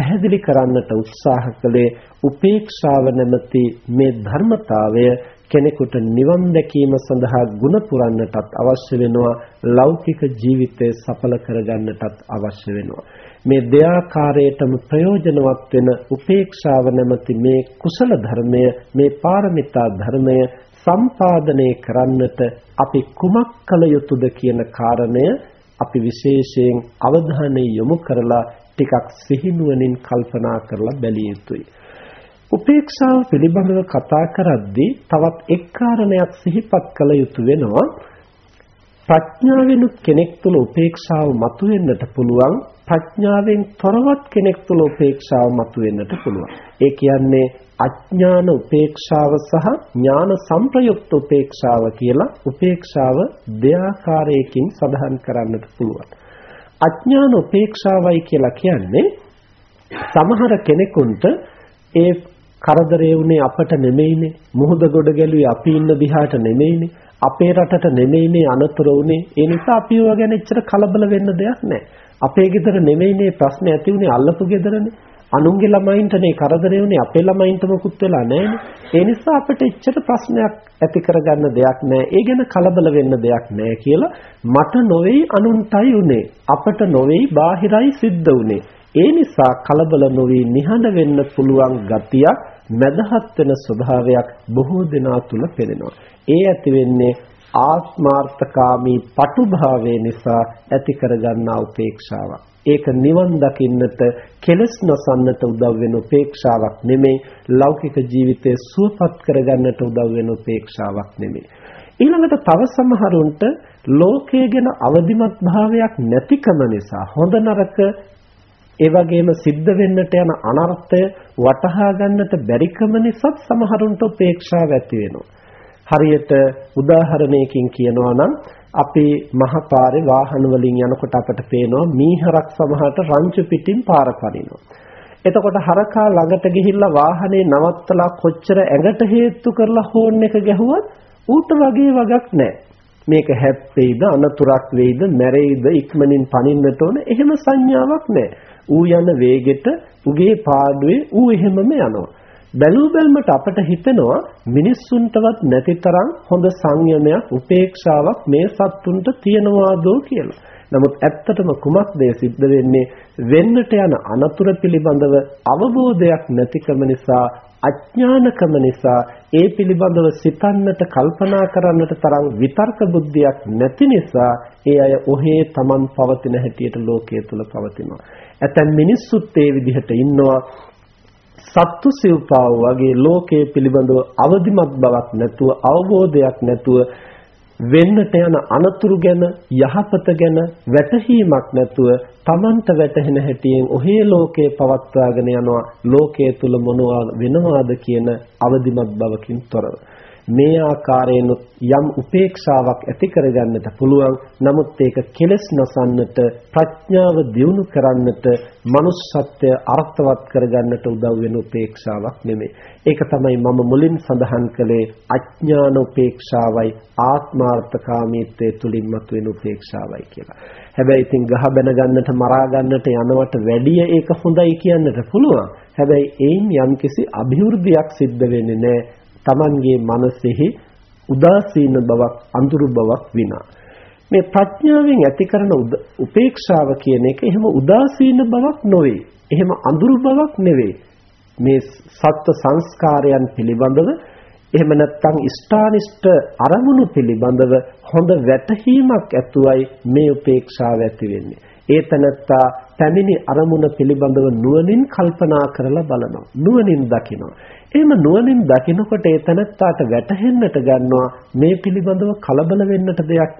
පැහැදිලි කරන්නට උත්සාහ කළේ උපේක්ෂාව නැමැති මේ ධර්මතාවය කෙනෙකුට නිවන් දැකීම සඳහා ගුණ පුරන්නටත් අවශ්‍ය වෙනවා ලෞකික ජීවිතය සඵල කරගන්නටත් අවශ්‍ය වෙනවා. මේ දෙආකාරයටම ප්‍රයෝජනවත් වෙන උපේක්ෂාව නැමැති මේ කුසල ධර්මය මේ පාරමිතා ධර්මය සම්පාදනය කරන්නට අපි කුමක් කළ යුතුද කියන කාරණය අපි විශේෂයෙන් අවධානය යොමු කරලා ටිකක් සිහිනුවණින් කල්පනා කරලා බැලිය යුතුයි. උපේක්ෂාව පිළිබඳව කතා කරද්දී තවත් එක් කාරණයක් සිහිපත් කළ යුතු වෙනවා. ප්‍රඥාවෙන් කෙනෙක් තුළ උපේක්ෂාව මතුවෙන්නට පුළුවන් ප්‍රඥාවෙන් තොරවත් කෙනෙක් තුළ උපේක්ෂාව මතුවෙන්නට පුළුවන්. ඒ කියන්නේ අඥාන උපේක්ෂාව සහ ඥාන සංප්‍රයුක්ත උපේක්ෂාව කියලා උපේක්ෂාව දෙආකාරයකින් සඳහන් කරන්නට පුළුවන්. අඥාන උපේක්ෂාවයි කියලා කියන්නේ සමහර කෙනෙකුන්ට ඒ කරදරේ උනේ අපට නෙමෙයිනේ. මුහුද ගොඩ ගැලුවේ අපි ඉන්න දිහාට නෙමෙයිනේ. අපේ රටට නෙමෙයිනේ අනතුරු උනේ ඒ නිසා අපි ඒවා ගැන එච්චර කලබල වෙන්න දෙයක් නැහැ. අපේ ගෙදර නෙමෙයිනේ ප්‍රශ්නේ ඇති උනේ අල්ලපු ගෙදරනේ. අනුන්ගේ ළමයින්ටනේ කරදරේ උනේ අපේ ළමයින්ට මොකුත් වෙලා නැහැනේ ඒ නිසා අපිට එච්චර ප්‍රශ්නයක් ඇති කරගන්න දෙයක් නැහැ ඒ ගැන කලබල වෙන්න දෙයක් නැහැ කියලා මට නොවේයි අනුන්ටයි උනේ අපට නොවේයි බාහිරයි සිද්ධ උනේ ඒ නිසා කලබල නොවි නිහඬ වෙන්න පුළුවන් ගතියක් මදහත් වෙන ස්වභාවයක් බොහෝ දෙනා තුල පෙනෙනවා. ඒ ඇති වෙන්නේ ආත්මාර්ථකාමී පටුභාවය නිසා ඇති කරගන්නා උපේක්ෂාවක්. ඒක නිවන් දකින්නට කෙලස් නොසන්නට උදව් වෙන උපේක්ෂාවක් නෙමෙයි ලෞකික ජීවිතය සුවපත් කරගන්නට උදව් වෙන උපේක්ෂාවක් නෙමෙයි ඊළඟට තව සමහරුන්ට ලෝකයේ ගැන අවදිමත් භාවයක් නැතිකම නිසා හොඳ නරක ඒ වගේම සිද්ධ වෙන්නට යන අනර්ථය වටහා ගන්නට බැරිකම නිසා සමහරුන්ට උපේක්ෂාව ඇති වෙනවා. හරියට උදාහරණයකින් කියනවා නම් අපි මහපාරේ වාහන වලින් යනකොට අපට පේනවා මීහරක් සමහරට රංචු පිටින් පාර පනිනවා. එතකොට හරකා ළඟට ගිහිල්ලා වාහනේ නවත්තලා කොච්චර ඇඟට හේතු කරලා හෝන් එක ගැහුවත් ඌට වගේ වගක් නැහැ. මේක හැප්පෙයිද අනතුරක් වෙයිද මැරෙයිද ඉක්මනින් පනින්නට ඕන එහෙම සංඥාවක් නැහැ. ඌ යන වේගෙට උගේ පාඩුවේ ඌ එහෙමම යනවා. බැලූ බැල්මට අපට හිතෙනවා මිනිස්සුන්ටවත් නැතිතරම් හොඳ සංයමයක් උපේක්ෂාවක් මේ සත්තුන්ට තියනවාදෝ කියලා. නමුත් ඇත්තටම කුමක්ද සිද්ධ වෙන්නේ වෙන්නට යන අනතුර පිළිබඳව අවබෝධයක් නැතිකම නිසා අඥානකම නිසා ඒ පිළිබඳව සිතන්නට කල්පනා කරන්නට තරම් විතර්ක බුද්ධියක් නැති නිසා ඒ අය ඔහේ Taman පවතින හැටියට ලෝකයේ තුල පවතිනවා. ඇතැම් මිනිස්සුත් ඒ විදිහට ඉන්නවා සත්තු සිව්පාව වගේ ලෝකයේ පිළිබඳව අවදිමත් බවක් නැතුව අවබෝධයක් නැතුව වෙන්නට යන අනතුරු ගැන යහපත ගැන වැටහීමක් නැතුව Tamanට වැටහෙන හැටියෙන් ඔහේ ලෝකේ පවත්වාගෙන යනවා. ලෝකයේ තුල මොනවා වෙනවාද කියන අවදිමත් බවකින් තොරව. මේ ආකාරයෙන් යම් උපේක්ෂාවක් ඇති කරගන්නට පුළුවන්. නමුත් ඒක කෙලස් නොසන්නට ප්‍රඥාව දියුණු කරන්නට manussත්වය අර්ථවත් කරගන්නට උදව් වෙන උපේක්ෂාවක් නෙමෙයි. ඒක තමයි මම මුලින් සඳහන් කළේ අඥාන උපේක්ෂාවයි ආත්මාර්ථකාමීත්වයේ තුලින් මතුවෙන උපේක්ෂාවයි කියලා. හැබැයි ඉතින් ගහ බැන ගන්නට මරා ගන්නට යනවට වැඩිය ඒක හොඳයි කියන්නට පුළුවන්. හැබැයි ඒන් යම්කිසි અભිවෘද්ධියක් සිද්ධ වෙන්නේ නැහැ. Tamanගේ මනසෙහි උදාසීන බවක් අඳුරු බවක් විනා මේ ප්‍රඥාවෙන් ඇති කරන උපේක්ෂාව කියන එක එහෙම උදාසීන බවක් නොවේ. එහෙම අඳුරු බවක් නෙවෙයි. මේ සත්ත්ව සංස්කාරයන් පිළිබඳව එහෙම නැත්නම් ඉෂ්ඨානිෂ්ඨ අරමුණු පිළිබඳව හොඳ වැටහීමක් ඇතුවයි මේ උපේක්ෂාව ඇති වෙන්නේ. ඒ තනත්තා පැමිණි අරමුණ පිළිබඳව නුවණින් කල්පනා කරලා බලනවා. නුවණින් දකිනවා. එහෙම නුවණින් දකිනකොට ඒ තනත්තාට වැටහෙන්නට ගන්නවා මේ පිළිබඳව කලබල වෙන්නට දෙයක්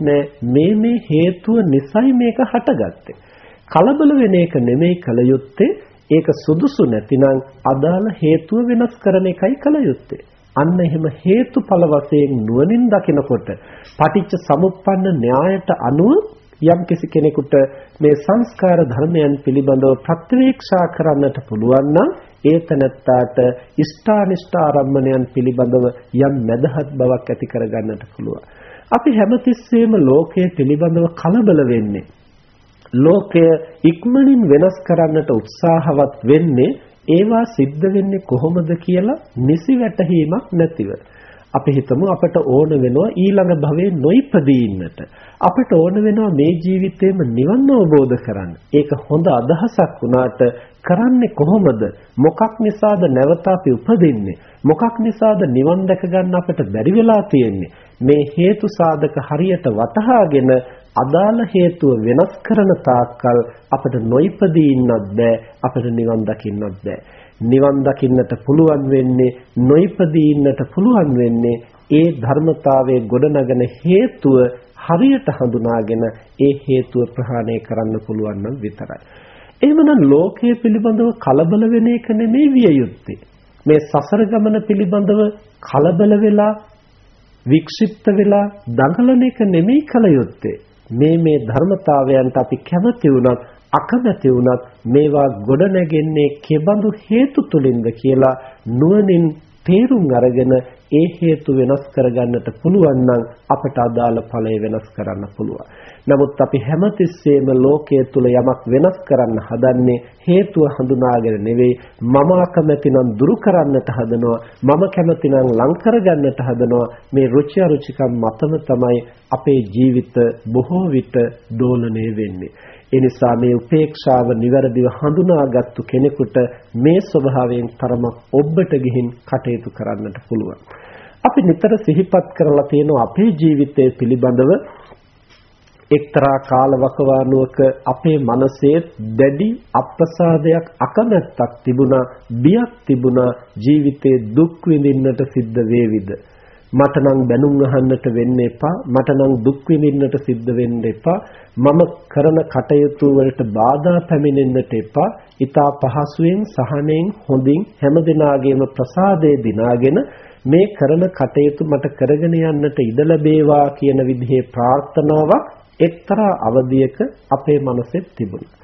මේ මේ හේතුව නිසයි මේක හටගත්තේ. කලබල වෙන එක නෙමෙයි කල යුත්තේ ඒක සුදුසු නැතිනම් අදාළ හේතුව වෙනස් කරන එකයි කල යුත්තේ. අන්න එහෙම හේතුඵල වශයෙන් නුවණින් දකිනකොට පටිච්ච සමුප්පන්න න්‍යායට අනුව යම් කිසි කෙනෙකුට මේ සංස්කාර ධර්මයන් පිළිබඳව ප්‍රත්‍යවේක්ෂා කරන්නට පුළුවන් නම් ඒ තනත්තාට ඉෂ්ඨානිෂ්ඨ ආරම්මණයන් පිළිබඳව යම් මදහත් බවක් ඇති කරගන්නට පුළුවන්. අපි හැමතිස්සෙම ලෝකයේ පිළිබඳව කලබල වෙන්නේ. ලෝකය ඉක්මනින් වෙනස් කරන්නට උත්සාහවත් වෙන්නේ ඒවා සිද්ධ වෙන්නේ කොහොමද කියලා නිසි වැටහීමක් නැතිව. අපි හිතමු අපට ඕන වෙනවා ඊළඟ භවයේ නොයිපදී ඉන්නට. අපට ඕන වෙනවා මේ ජීවිතේම නිවන් අවබෝධ කරන්න. ඒක හොඳ අදහසක් වුණාට කරන්නේ කොහොමද? මොකක් නිසාද නැවත අපි උපදින්නේ? මොකක් නිසාද නිවන් දැක ගන්න අපට බැරි වෙලා තියෙන්නේ? මේ හේතු සාධක හරියට වටහාගෙන අදාළ හේතුව වෙනස් කරන තාක්කල් අපට නොයිපදී ඉන්නත් බෑ අපට නිවන් දකින්නත් බෑ නිවන් දකින්නට පුළුවන් වෙන්නේ නොයිපදී ඉන්නට පුළුවන් වෙන්නේ ඒ ධර්මතාවයේ ගොඩනගන හේතුව හරියට හඳුනාගෙන ඒ හේතුව ප්‍රහාණය කරන්න පුළුවන් නම් විතරයි. එහෙමනම් ලෝකයේ පිළිබඳව කලබල වෙන එක නෙමෙයි විය යුත්තේ. මේ සසර ගමන පිළිබඳව කලබල වෙලා වික්ෂිප්ත වෙලා දඟලන එක නෙමෙයි කල යුත්තේ. මේ මේ ධර්මතාවයන්ට අපි කැමති වුණත් අකමැති වුණත් මේවා ගොඩනැගෙන්නේ කෙබඳු හේතු තුලින්ද කියලා නුවණින් තේරුම් අරගෙන ඒ හේතු වෙනස් කරගන්නට පුළුවන් නම් අපට අදාළ ඵලය වෙනස් කරන්න පුළුවන්. නමුත් අපි හැමතිස්සෙම ලෝකයේ තුල යමක් වෙනස් කරන්න හදන්නේ හේතුව හඳුනාගෙන නෙවෙයි මම අකමැති නම් දුරු කරන්නට හදනවා මම කැමති නම් ලං කරගන්නට හදනවා මේ රුචි අරුචිකම් මතම තමයි අපේ ජීවිත බොහෝ විට දෝලණය වෙන්නේ. ඒ නිසා මේ උපේක්ෂාව નિවරදිව හඳුනාගත්තු කෙනෙකුට මේ ස්වභාවයෙන් තරමක් ඔබට ගිහින් කටයුතු කරන්නට පුළුවන්. අපි නිතර සිහිපත් කරලා තියෙන අපේ ජීවිතය පිළිබඳව එක්තරා කාලවකවානුවක අපේ මනසේ දැඩි අප්‍රසාදයක් අකමැත්තක් තිබුණා බියක් තිබුණා ජීවිතේ දුක් විඳින්නට සිද්ධ වේවිද මට නම් බැනුම් අහන්නට වෙන්න එපා මට නම් දුක් විඳින්නට සිද්ධ වෙන්න එපා මම කරන කටයුතු වලට බාධා පැමිණෙන්නට එපා ඊතා පහසුවෙන් සහනෙන් හොඳින් හැමදිනාගේම ප්‍රසාදේ දිනාගෙන මේ කරන කටයුතු මට කරගෙන යන්නට ඉඩ ලැබේවා කියන විදිහේ ප්‍රාර්ථනාවක් එක්තරා අවධියක අපේ මනසෙත් තිබුණා.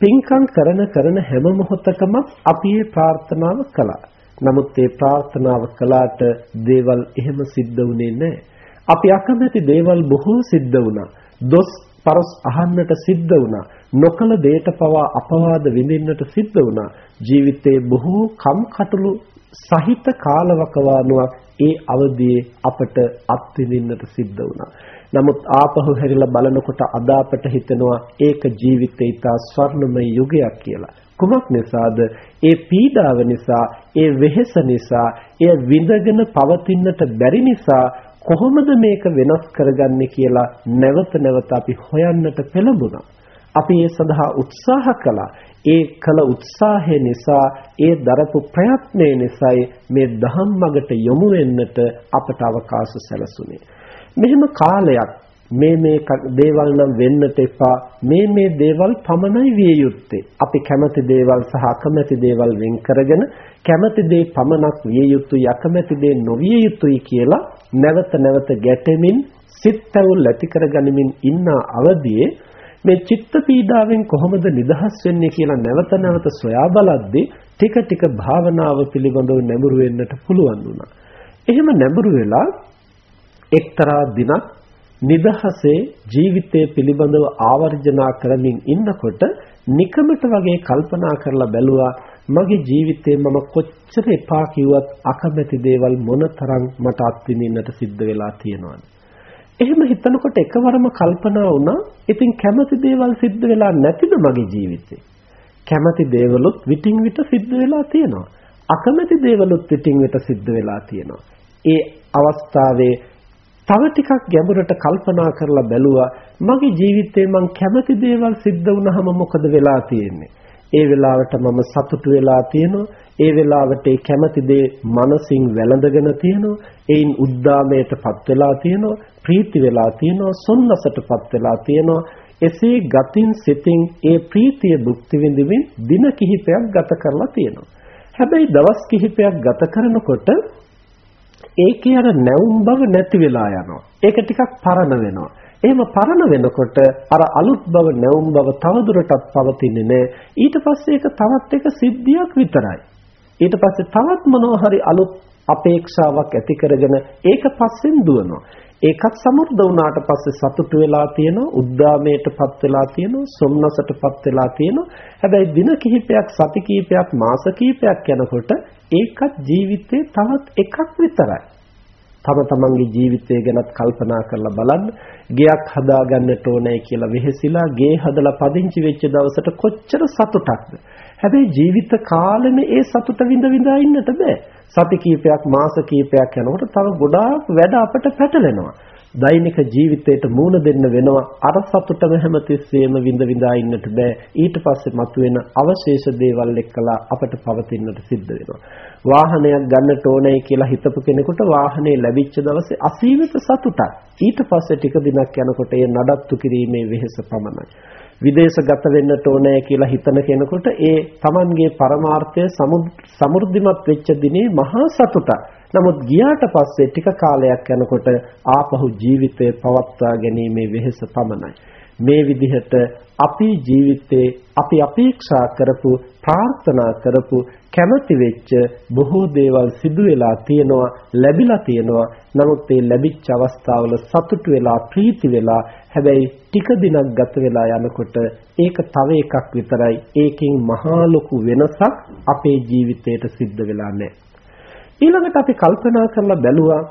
පින්කම් කරන කරන හැම මොහොතකම අපි මේ ප්‍රාර්ථනාව කළා. නමුත් මේ ප්‍රාර්ථනාව කළාට දේවල් එහෙම සිද්ධ වුණේ නැහැ. අපි අකමැති දේවල් බොහෝ සිද්ධ වුණා. දොස් පරස් අහන්නට සිද්ධ වුණා. නොකල දෙයට පවා අපවාද විඳින්නට සිද්ධ වුණා. ජීවිතේ බොහෝ කම්කටොළු සහිත කාලවකවානුවක් ඒ අවදියේ අපට අත්විඳින්නට සිද්ධ වුණා. නමුත් ආපහු හැරිලා බලනකොට අද අපට හිතෙනවා ඒක ජීවිතේ ඉතා ස්වර්ණමය යුගයක් කියලා. කුමක් නිසාද? ඒ පීඩාව නිසා, ඒ වෙහෙස නිසා, එය විඳගෙන පවතින්නට බැරි නිසා කොහොමද මේක වෙනස් කරගන්නේ කියලා නැවත නැවත අපි හොයන්නට පෙළඹුණා. අපි ඒ සඳහා උත්සාහ කළා. ඒ කළ උත්සාහය නිසා, ඒ දරපු ප්‍රයත්නය නිසායි මේ ධම්ම මගට යොමු වෙන්නට අපට අවකාශ සැලසුනේ. මෙහෙම කාලයක් මේ මේ දේවල් නම් වෙන්නට එපා මේ මේ දේවල් පමණයි විය යුත්තේ අපි කැමති දේවල් සහ අකමැති දේවල් වෙන් කරගෙන කැමති දේ පමණක් විය යුතුයි අකමැති දේ නොවිය යුතුයි කියලා නැවත නැවත ගැටෙමින් සිත් පැවුල් ඇති කරගනිමින් ඉන්න අවදියේ මේ චිත්ත පීඩාවෙන් කොහොමද නිදහස් වෙන්නේ කියලා නැවත නැවත සොයා බලද්දී ටික ටික භාවනාව පිළිබඳව නැඹුරු වෙන්නට පුළුවන් වුණා. එහෙම නැඹුරු වෙලා එක්තරා දිනක් නිදහසේ ජීවිතය පිළිබඳව ආවර්ජනා කරමින් ඉන්නකොට නිකමට වගේ කල්පනා කරලා බැලුවා මගේ ජීවිතේ මම කොච්චර එපා කිව්වත් අකමැති දේවල් මොනතරම් මට අත්විඳින්නට සිද්ධ වෙලා තියෙනවද? එහෙම හිතනකොට එකවරම කල්පනා වුණා ඉතින් කැමති දේවල් සිද්ධ වෙලා නැතිද මගේ ජීවිතේ? කැමති දේවලුත් විටින් විට සිද්ධ වෙලා තියෙනවා. අකමැති දේවලුත් විටින් විට සිද්ධ වෙලා තියෙනවා. ඒ අවස්ථාවේ තව ටිකක් ගැඹුරට කල්පනා කරලා බැලුවා මගේ ජීවිතේ මං කැමති දේවල් සිද්ධ වුණාම මොකද වෙලා තියෙන්නේ? ඒ වෙලාවට මම සතුටු වෙලා තියෙනවා. ඒ වෙලාවට ඒ කැමති දේ මනසින් වැළඳගෙන තියෙනවා. ඒයින් උද්දාමයටපත් වෙලා තියෙනවා. ප්‍රීති වෙලා තියෙනවා. සොන්නසටපත් වෙලා තියෙනවා. එසේ ගතින් සිතින් ඒ ප්‍රීතිය භුක්ති විඳින්මින් දින කිහිපයක් ගත කරලා තියෙනවා. හැබැයි දවස් කිහිපයක් ගත කරනකොට ඒකේ අර නැවුම් බව නැති වෙලා යනවා. ඒක ටිකක් පරණ වෙනවා. එහෙම පරණ වෙනකොට අර අලුත් බව නැවුම් බව තවදුරටත් පවතින්නේ නැහැ. ඊට පස්සේ ඒක තවත් එක සිද්ධියක් විතරයි. ඊට පස්සේ තවත් මොනවා හරි අලුත් අපේක්ෂාවක් ඇති කරගෙන ඒක පස්සෙන් දුවනවා. ඒකත් සමෘද්ධ වුණාට පස්සේ සතුටු වෙලා තියෙනවා උද්දාමයටපත් වෙලා තියෙනවා සොම්නසටපත් වෙලා තියෙනවා. හැබැයි දින කිහිපයක් සති කිහිපයක් මාස කිහිපයක් යනකොට ඒකත් ජීවිතේ තවත් එකක් විතරයි. තම තමන්ගේ ජීවිතය ගැනත් කල්පනා කරලා බලන්න. ගෙයක් හදාගන්නට ඕනේ කියලා වෙහෙසිලා ගේ හදලා පදිංචි වෙච්ච දවසට කොච්චර සතුටක්ද? හැබැයි ජීවිත කාලෙම ඒ සතුට විඳ විඳා ඉන්නට බෑ. සති කීපයක් මාස කීපයක් යනකොට තව ගොඩාක් වැඩ අපට පැටලෙනවා. දෛනික ජීවිතයට මූණ දෙන්න වෙනවා. අර සතුටම හැමතිස්සෙම විඳ විඳා ඉන්නට බෑ. ඊට පස්සේ මතුවෙන අවශේෂ දේවල් එක්කලා අපට පවතින්නට සිද්ධ වෙනවා. වාහනයක් ගන්නට ඕනේ කියලා හිතපු කෙනෙකුට වාහනේ ලැබිච්ච දවසේ අසීමිත සතුටක්. ඊට පස්සේ ටික දිනක් යනකොට ඒ නඩත්තු කිරීමේ වෙහෙස පමණයි විදේශගත වෙන්නට ඕනේ කියලා හිතන කෙනෙකුට ඒ Tamanගේ පරමාර්ථය සමෘද්ධිමත් වෙච්ච දිනේ මහා සතුටක්. නමුත් ගියාට පස්සේ ටික කාලයක් යනකොට ආපහු ජීවිතය පවත්වා ගැනීමේ වෙහෙස පමණයි. මේ විදිහට අපි ජීවිතේ අපි අපේක්ෂා කරපු ප්‍රාර්ථනා කරපු කැමති වෙච්ච බොහෝ දේවල් සිදු වෙලා තියෙනවා ලැබිලා තියෙනවා. නමුත් ඒ ලැබිච්ච අවස්ථාවල සතුටු වෙලා ප්‍රීති වෙලා හැබැයි ටික දිනක් ගත වෙලා යනකොට ඒක තව එකක් විතරයි. ඒකෙන් මහා ලොකු වෙනසක් අපේ ජීවිතේට සිද්ධ වෙලා නැහැ. ඊළඟට අපි කල්පනා කරලා බැලුවා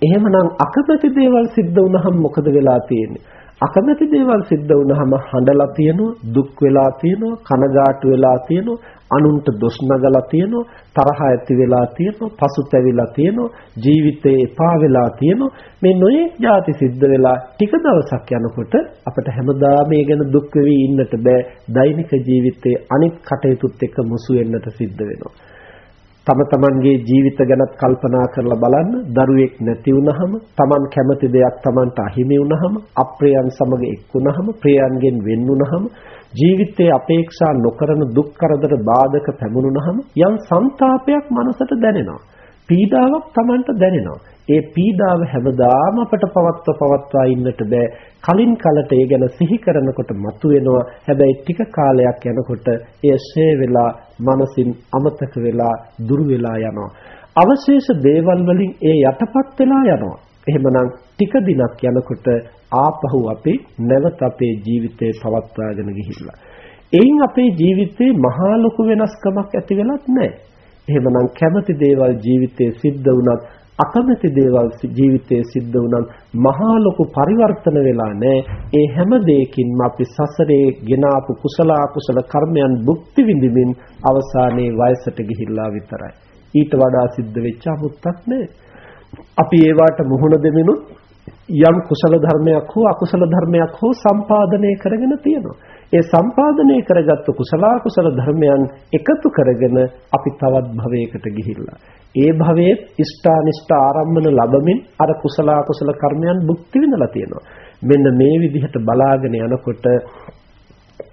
එහෙමනම් අකමැති දේවල් සිද්ධ වුණහම මොකද වෙලා තියෙන්නේ? අකමැති දේවල් සිද්ධ වුණාම හඬලා තියෙනවා දුක් වෙලා තියෙනවා කනගාටු වෙලා තියෙනවා අනුන්ට දොස් නගලා තියෙනවා තරහ ඇති වෙලා තියෙනවා පසුතැවිලා තියෙනවා ජීවිතේ එපා වෙලා තියෙනවා. මේ නොයෙක් જાති සිද්ධ වෙලා ටික දවසක් යනකොට අපිට හැමදාම මේ ගැන දුක් වෙවි ඉන්නට බෑ. දෛනික ජීවිතයේ අනිත් කටයුතුත් එක්ක මුසු වෙන්නට සිද්ධ වෙනවා. තම තමන්ගේ ජීවිත ගැනත් කල්පනා කරලා බලන්න දරුවෙක් නැති වුනහම තමන් කැමති දෙයක් තමන්ට අහිමි වුනහම අප්‍රයයන් සමග එක් වුනහම ප්‍රියයන්ගෙන් වෙන් වුනහම ජීවිතයේ අපේක්ෂා නොකරන දුක් කරදර බාධක පැමුණුනහම යම් ਸੰతాපයක් මනසට දැනෙනවා. පීඩාවක් තමන්ට දැනෙනවා ඒ පීඩාව හැමදාම අපට පවත්ව පවත්වා ඉන්නට බෑ. කලින් කලට ඒ ගැන සිහි කරනකොට මතුවෙනවා. හැබැයි ටික කාලයක් යනකොට එය ෂේ වෙලා මනසින් අමතක වෙලා දුර වෙලා යනවා. අවශේෂ දේවල් වලින් ඒ යටපත් වෙලා යනවා. එහෙමනම් ටික දිනක් යනකොට ආපහු අපි නැවත අපේ ජීවිතේ පවත්වාගෙන ගිහිල්ලා. එයින් අපේ ජීවිතේ මහා ලොකු වෙනස්කමක් ඇති වෙලත් නැහැ. එහෙමනම් කැමති දේවල් ජීවිතේ සිද්ධ වුණත් අකමැති දේවල් ජීවිතයේ සිද්ධ වුණත් මහා ලොකු පරිවර්තන වෙලා නැහැ. ඒ හැම දෙයකින්ම අපි සසරේ ගෙනාපු කුසල අකුසල කර්මයන් භුක්ති විඳින්මින් අවසානයේ වයසට ගිහිල්ලා විතරයි. ඊට වඩා සිද්ධ වෙච්ච අමුත්තක් නැහැ. අපි ඒවට මුහුණ දෙමිනුත් යම් කුසල ධර්මයක් හෝ අකුසල ධර්මයක් හෝ සම්පාදනය කරගෙන තියෙනවා. ඒ සම්පාදනය කරගත්තු කුසල අකුසල ධර්මයන් එකතු කරගෙන අපි තවත් භවයකට ගිහිල්ලා ඒ භවයේ ඉෂ්ඨානිෂ්ඨ ආරම්මන ලැබමින් අර කුසල අකුසල කර්මයන් භුක්ති විඳලා තියෙනවා. මෙන්න මේ විදිහට බලාගෙන යනකොට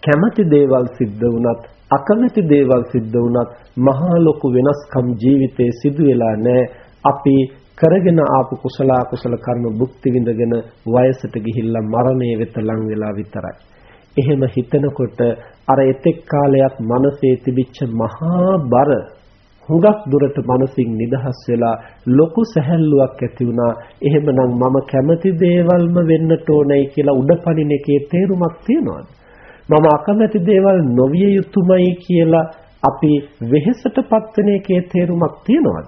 කැමැති දේවල් සිද්ධ වුණත් අකමැති දේවල් සිද්ධ වුණත් මහා ලොකු වෙනස්කම් ජීවිතේ සිදු වෙලා නැහැ. අපි කරගෙන ආපු කුසල අකුසල කර්ම භුක්ති විඳගෙන වයසට ගිහිල්ලා මරණය වෙත ලං වෙලා විතරයි. එහෙම හිතනකොට අර එතෙක් කාලයක් මනසේ තිබිච්ච මහා බර හුඟක් දුරට මනසින් නිදහස් වෙලා ලොකු සැහැල්ලුවක් ඇති වුණා. එහෙමනම් මම කැමති දේවල්ම වෙන්නට ඕනේ කියලා උඩපනින එකේ තේරුමක් තියනවාද? මම අකමැති දේවල් නොවිය යුතුමයි කියලා අපි වෙහෙසටපත් වෙන එකේ තේරුමක් තියනවාද?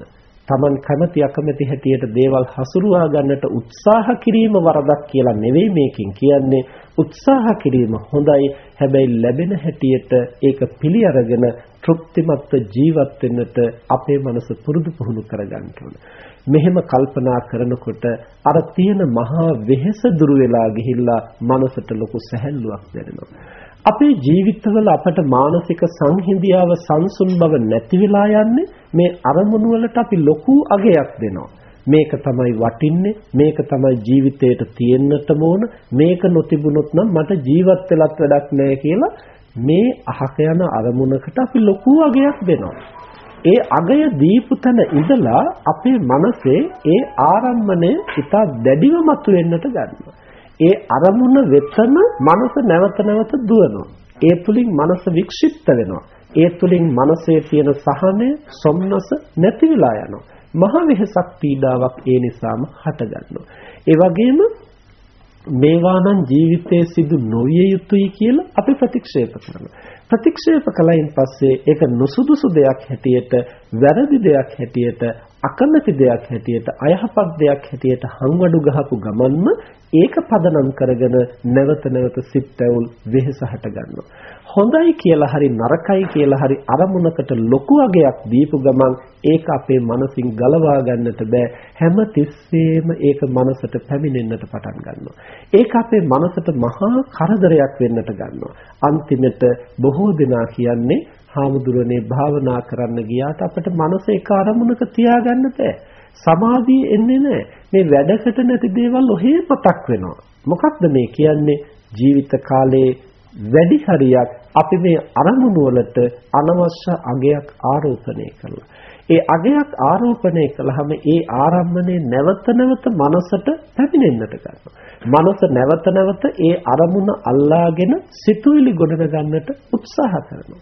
Taman කැමති අකමැති හැටියට දේවල් හසුරුවා ගන්නට උත්සාහ කිරීම වරදක් කියලා නෙවෙයි මේකෙන් කියන්නේ. උත්සාහ කිරීම හොඳයි. හැබැයි ලැබෙන හැටියට ඒක පිළි අරගෙන තෘප්තිමත්ව ජීවත් වෙන්නට අපේ මනස පුරුදු පුහුණු කරගන්න මෙහෙම කල්පනා කරනකොට අර තියෙන මහා වෙහෙස දුර වෙලා ගිහිල්ලා මනසට ලොකු සැහැල්ලුවක් දැනෙනවා. අපේ ජීවිතවල අපට මානසික සංහිඳියාව සංසුන් බව නැති වෙලා යන්නේ මේ අරමුණු වලට අපි ලොකු අගයක් දෙනවා. මේක තමයි වටින්නේ මේක තමයි ජීවිතේට තියෙන්නට ඕන මේක නොතිබුණොත් නම් මට ජීවත් වෙලත් වැඩක් නැහැ කියලා මේ අහක යන අරමුණකට අපි ලොකු අගයක් දෙනවා. ඒ අගය දීපු තැන ඉඳලා අපේ මනසේ ඒ ආරම්මණය ඉතා දැඩිව මතුවෙන්නට ගන්නවා. ඒ අරමුණ වෙතම මනස නැවත නැවත දුවනවා. ඒ තුලින් මනස වික්ෂිප්ත වෙනවා. ඒ තුලින් මනසේ තියෙන සහනය, සොම්නස නැති වෙලා යනවා. මහ වෙහසක් පීඩාවක් ඒ නිසාම හටගන්නවා. ඒ වගේම මේවා නම් ජීවිතයේ සිදු නොවිය යුතුයි කියලා අපි ප්‍රතික්ෂේප කරනවා. ප්‍රතික්ෂේප කළයින් පස්සේ ඒක නුසුදුසු දෙයක් හැටියට, වැරදි දෙයක් හැටියට, අකමැති දෙයක් හැටියට, අයහපත් දෙයක් හැටියට හංවඩු ගහපු ගමන්ම ඒක පදනම් කරගෙන නැවත නැවත සිත් ඇවුල් වෙහෙස හට ගන්නවා. හොඳයි කියලා හරි නරකයි කියලා හරි අරමුණකට ලොකු අගයක් දීපු ගමන් ඒක අපේ මනසින් ගලවා ගන්නට බෑ. හැම තිස්සෙම ඒක මනසට පැමිණෙන්නට පටන් ගන්නවා. ඒක අපේ මනසට මහා කරදරයක් වෙන්නට ගන්නවා. අන්තිමට බොහෝ දෙනා කියන්නේ හාමුදුරනේ භාවනා කරන්න ගියාට අපිට මනස එක අරමුණක තියාගන්න බෑ. සමාධිය එන්නේ නැහැ මේ වැඩකට නැති දේවල් ඔහේ මතක් වෙනවා. මොකක්ද මේ කියන්නේ? ජීවිත කාලේ වැඩි හරියක් අපි මේ අරමුණු වලට අනවශ්‍ය අගයක් ආරෝපණය කරලා ඒ අගයක් ආරෝපණය කළාම ඒ ආරම්භනේ නැවත නැවත මනසට පැමිණෙන්නට ගන්නවා. මනස නැවත නැවත ඒ අරමුණ අල්ලාගෙන සිතුවිලි ගොඩනගන්නට උත්සාහ කරනවා.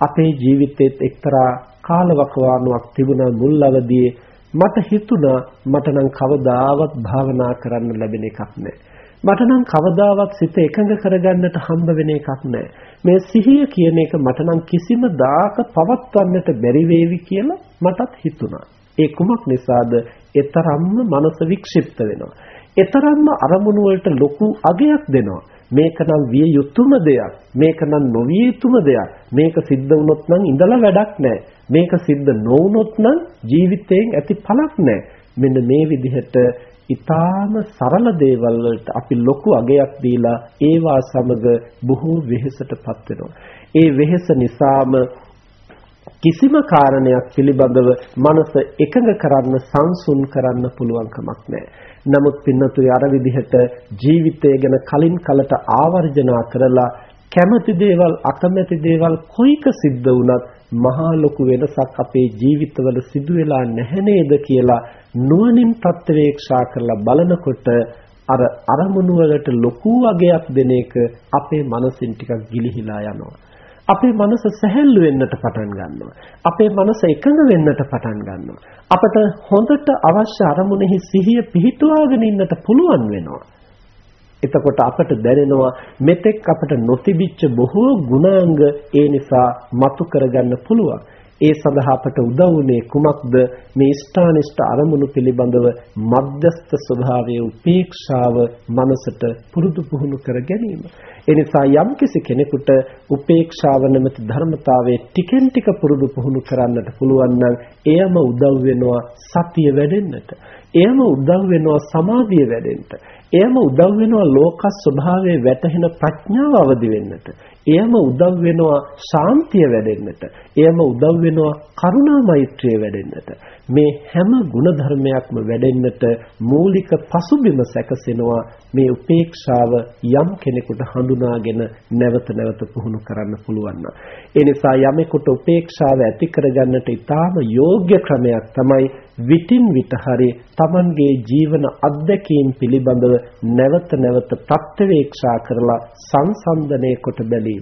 අපේ ජීවිතේත් එක්තරා කාලවකවානුවක් තිබුණා මුල් අවදියේ මට හිතුණා මට නම් කවදාවත් භාවනා කරන්න ලැබෙන එකක් නැහැ. මට නම් කවදාවත් සිත එකඟ කරගන්නට හම්බ වෙන එකක් නැහැ. මේ සිහිය කියන එක මට නම් කිසිම දාක පවත්වන්නට බැරි වේවි කියලා මටත් හිතුණා. ඒ කුමක් නිසාද? ඊතරම්ම මනස වික්ෂිප්ත වෙනවා. ඊතරම්ම අරමුණු වලට ලොකු අගයක් දෙනවා. මේකනම් විය යුතුම දෙයක්. මේකනම් නොවිය යුතුම දෙයක්. මේක සිද්ධ වුණොත් නම් ඉඳලා වැඩක් නැහැ. මේක සිද්ධ නොවුනොත් නම් ජීවිතයෙන් ඇති පළක් නැහැ. මෙන්න මේ විදිහට ඊටාම සරල දේවල් වලට අපි ලොකු අගයක් දීලා ඒවා සමග බොහෝ වෙහෙසටපත් වෙනවා. ඒ වෙහෙස නිසාම කිසිම කාරණයක් පිළිබඳව මනස එකඟ කරන්න සංසුන් කරන්න පුළුවන් කමක් නැහැ. නමුත් පින්නතුරි අර විදිහට ජීවිතය ගැන කලින් කලට ආවර්ජනා කරලා කැමති දේවල් අකමැති දේවල් කොයික සිද්ධ වුණත් මහා ලොකු වෙනසක් අපේ ජීවිතවල සිදු වෙලා නැහැ නේද කියලා නුවණින් ප්‍රත්‍යවේක්ෂා කරලා බලනකොට අර අරමුණු වලට ලොකු අගයක් දෙන එක අපේ මනසින් ටිකක් ගිලිහිලා යනවා. අපේ මනස සැහැල්ලු වෙන්නට පටන් ගන්නවා. අපේ මනස එකඟ වෙන්නට පටන් ගන්නවා. අපට හොඳට අවශ්‍ය අරමුණෙහි සිහිය පිහිටුවාගෙන ඉන්නට පුළුවන් වෙනවා. එතකොට අපට දැනෙනවා මෙතෙක් අපට නොතිබිච්ච බොහෝ ගුණාංග ඒ නිසා මතු කරගන්න පුළුවන්. ඒ සඳහා අපට උදව් වුණේ කුමක්ද මේ ස්ථානිෂ්ඨ අරමුණු පිළිබඳව මධ්‍යස්ථ ස්වභාවයේ උපේක්ෂාව මනසට පුරුදු පුහුණු කර ගැනීම. ඒ නිසා යම්කිසි කෙනෙකුට උපේක්ෂාව නැමැති ධර්මතාවයේ ටිකෙන් ටික පුරුදු පුහුණු කරන්නට පුළුවන් නම් එයම උදව් වෙනවා සතිය වැඩෙන්නට. එයම උදව් වෙනවා සමාධිය වැඩෙන්නට. එයම උදව් වෙනවා ලෝක ස්වභාවයේ වැටහෙන ප්‍රඥාව අවදි වෙන්නට. එයම උදව් වෙනවා ශාන්තිය වැඩෙන්නට. එයම උදව් වෙනවා කරුණා මෛත්‍රිය වැඩෙන්නට. මේ හැම ಗುಣධර්මයක්ම වැඩෙන්නට මූලික පසුබිම සැකසෙනවා මේ උපේක්ෂාව යම් කෙනෙකුට හඳුනාගෙන නැවත නැවත පුහුණු කරන්න පුළුවන් ඒ නිසා යමෙකුට උපේක්ෂාව ඇති කරගන්නට ඊටාම යෝග්‍ය ක්‍රමයක් තමයි විටින් විට හරි Tamanගේ ජීවන අත්දැකීම් පිළිබඳව නැවත නැවත ප්‍රත්‍යවේක්ෂා කරලා සංසන්දනය කොට බැලීම.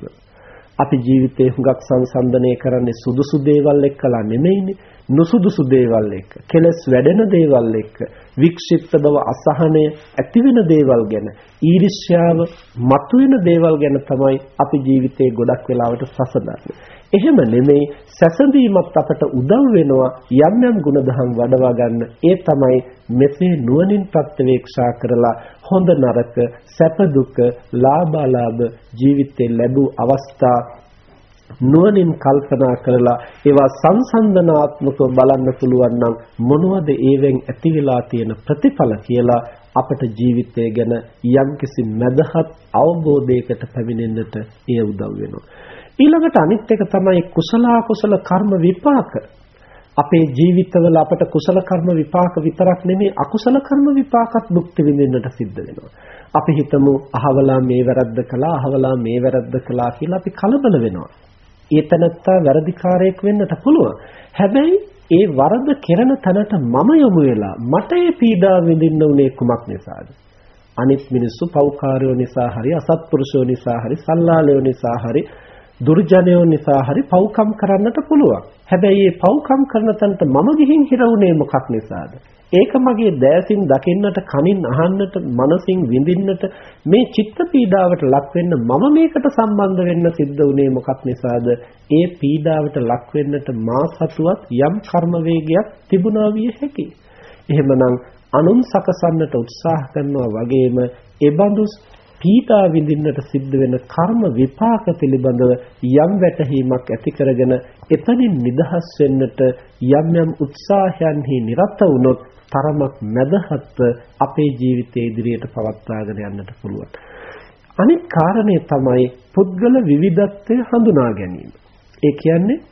අපි ජීවිතේ හුඟක් සංසන්දනය කරන්නේ සුදුසු දේවල් එක්කලා නෙමෙයිනේ. නුසුදුසු දේවල් එක්ක, කෙලස් වැඩෙන දේවල් එක්ක, වික්ෂිප්ත බව අසහනය ඇති වෙන දේවල් ගැන, ඊර්ෂ්‍යාව මතුවෙන දේවල් ගැන තමයි අපි ජීවිතේ ගොඩක් වෙලාවට සසඳන්නේ. එහෙම නෙමෙයි සැසඳීමත් අපට උදව් වෙනවා යම් යම් ಗುಣධම් වඩවා ගන්න. ඒ තමයි මෙසේ නුවණින් ප්‍රත්‍යවේක්ෂා කරලා හොඳ නරක, සැප දුක, ලාභ අලාභ ජීවිතේ ලැබූ අවස්ථා නුවණින් කල්පනා කරලා ඒවා සංසන්දනාත්මකව බලන්න පුළුවන් නම් මොනවද ඒවෙන් ඇති වෙලා තියෙන ප්‍රතිඵල කියලා අපට ජීවිතය ගැන යම්කිසි මදහත් අවබෝධයකට පැමිණෙන්නට එය උදව් වෙනවා. ඊළඟට අනිත් එක තමයි කුසල කුසල කර්ම විපාක. අපේ ජීවිතවල අපට කුසල කර්ම විපාක විතරක් නෙමෙයි අකුසල කර්ම විපාකත් භුක්ති විඳින්නට සිද්ධ වෙනවා. අපි හිතමු අහවලා මේ වැරද්ද කළා අහවලා මේ වැරද්ද කළා කියලා අපි කලබල වෙනවා. ඒ තනත්තා වැරදිකාරයෙක් වෙන්නට පුළුවන්. හැබැයි ඒ වරද කෙරෙන තැනට මම යොමු වෙලා මට ඒ පීඩාව විඳින්න උනේ කුමක් නිසාද? අනිත් මිනිස්සු පෞකාරයෝ නිසා හරි අසත්පුරුෂයෝ නිසා හරි සල්ලාලයෝ නිසා හරි දුර්ජනයෝ නිසා හරි පව්කම් කරන්නට පුළුවන්. හැබැයි මේ පව්කම් කරන තැනට මම ගිහින් හිර වුණේ මොකක් නිසාද? ඒක මගේ දෑසින් දකින්නට කනින් අහන්නට මනසින් විඳින්නට මේ චිත්ත පීඩාවට ලක් වෙන්න මම මේකට සම්බන්ධ වෙන්න සිද්ධ වුණේ මොකක් නිසාද ඒ පීඩාවට ලක් වෙන්නට මා සතුවත් යම් කර්ම වේගයක් තිබුණා විය හැකියි එහෙමනම් අනුන් සකසන්නට උත්සාහ කරනවා වගේම ඒබඳු පීඩා විඳින්නට සිද්ධ වෙන කර්ම විපාක පිළිබඳව යම් වැටහීමක් ඇති කරගෙන එතනින් නිදහස් වෙන්නට යම් යම් උත්සාහයන්හි නිරත වුණොත් තරමක් මැදහත්ව අපේ ජීවිතයේ ඉදිරියට පවත්වාගෙන යන්නට පුළුවන්. අනෙක් කාරණේ තමයි පුද්ගල විවිධත්වය හඳුනා ගැනීම. ඒ කියන්නේ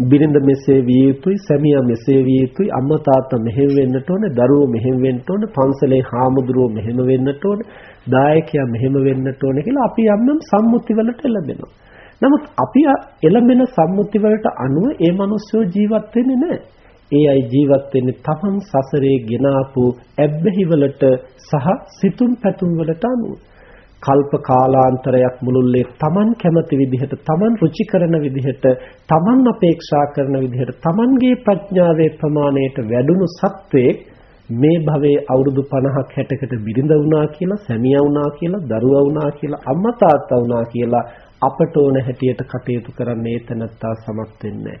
බිරිඳ මෙසේ විය යුතුයි සැමියා මෙසේ විය යුතුයි අම්මා තාත්තා මෙහෙම වෙන්නට ඕනේ දරුවෝ මෙහෙම වෙන්න ඕනේ පන්සලේ හාමුදුරුවෝ මෙහෙම වෙන්නට ඕනේ දායකයා මෙහෙම වෙන්නට ඕනේ කියලා අපි යම්නම් සම්මුති වලට එළඹෙනවා. නමුත් අපි එළඹෙන සම්මුති වලට අනුව ඒ මිනිස්සු ජීවත් වෙන්නේ නැහැ. ඒ අය ජීවත් වෙන්නේ තමන් සසරේ ගෙනාපු ඇබ්බැහි වලට සහ සිතුම් පැතුම් වලට අනුව. කල්ප කාලාන්තරයක් මුළුල්ලේ Taman කැමති විදිහට Taman රුචි කරන විදිහට Taman අපේක්ෂා කරන විදිහට Tamanගේ ප්‍රඥාවේ ප්‍රමාණයට වැඩුණු සත්වයේ මේ භවයේ අවුරුදු 50ක් 60කට බිරිඳ වුණා කියලා සැමියා වුණා කියලා දරුවා වුණා කියලා අම්මා තාත්තා වුණා කියලා අපට ඕන හැටියට කටයුතු කරන්න ඒතනත්තා සමත් වෙන්නේ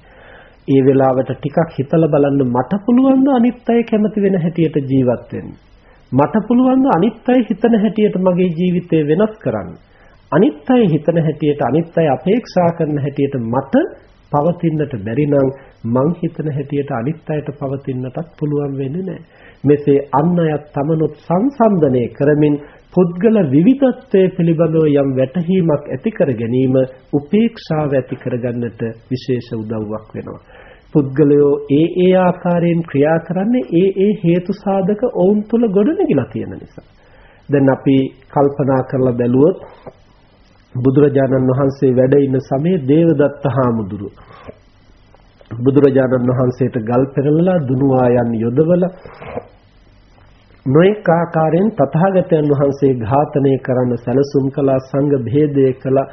ඒ වෙලාවට ටිකක් හිතලා බලන්න මට පුළුවන් ද අනිත් අය කැමති වෙන හැටියට ජීවත් වෙන්න මට පුළුවන් අනිත් අය හිතන හැටියට මගේ ජීවිතය වෙනස් කරන්න. අනිත් අය හිතන හැටියට අනිත් අය අපේක්ෂා කරන හැටියට මට පවතින්නට බැරි නම් මං හිතන හැටියට අනිත් අයට පවතින්නටත් පුළුවන් වෙන්නේ නැහැ. මෙසේ අන් අයත් තමනුත් සංසන්දනය කරමින් පුද්ගල විවිධත්වයේ පිළිබඳව යම් වැටහීමක් ඇති කර ගැනීම උපේක්ෂාව ඇති කරගන්නට විශේෂ උදව්වක් වෙනවා. පුද්ගලයෝ ඒ ඒ ආකාරයෙන් ක්‍රියා කරන්නේ ඒ ඒ හේතු සාධක ඔවුන් තුල ගොඩනැගිලා තියෙන නිසා. දැන් අපි කල්පනා කරලා බැලුවොත් බුදුරජාණන් වහන්සේ වැඩ ඉන්න සමයේ දේවදත්ත හාමුදුරුව බුදුරජාණන් වහන්සේට ගල් පෙරලලා දුනුආයන් යොදවලා නොඑක ආකාරයෙන් තථාගතයන් වහන්සේ ඝාතනය කරන්න සැලසුම් කළා සංඝ භේදය කළා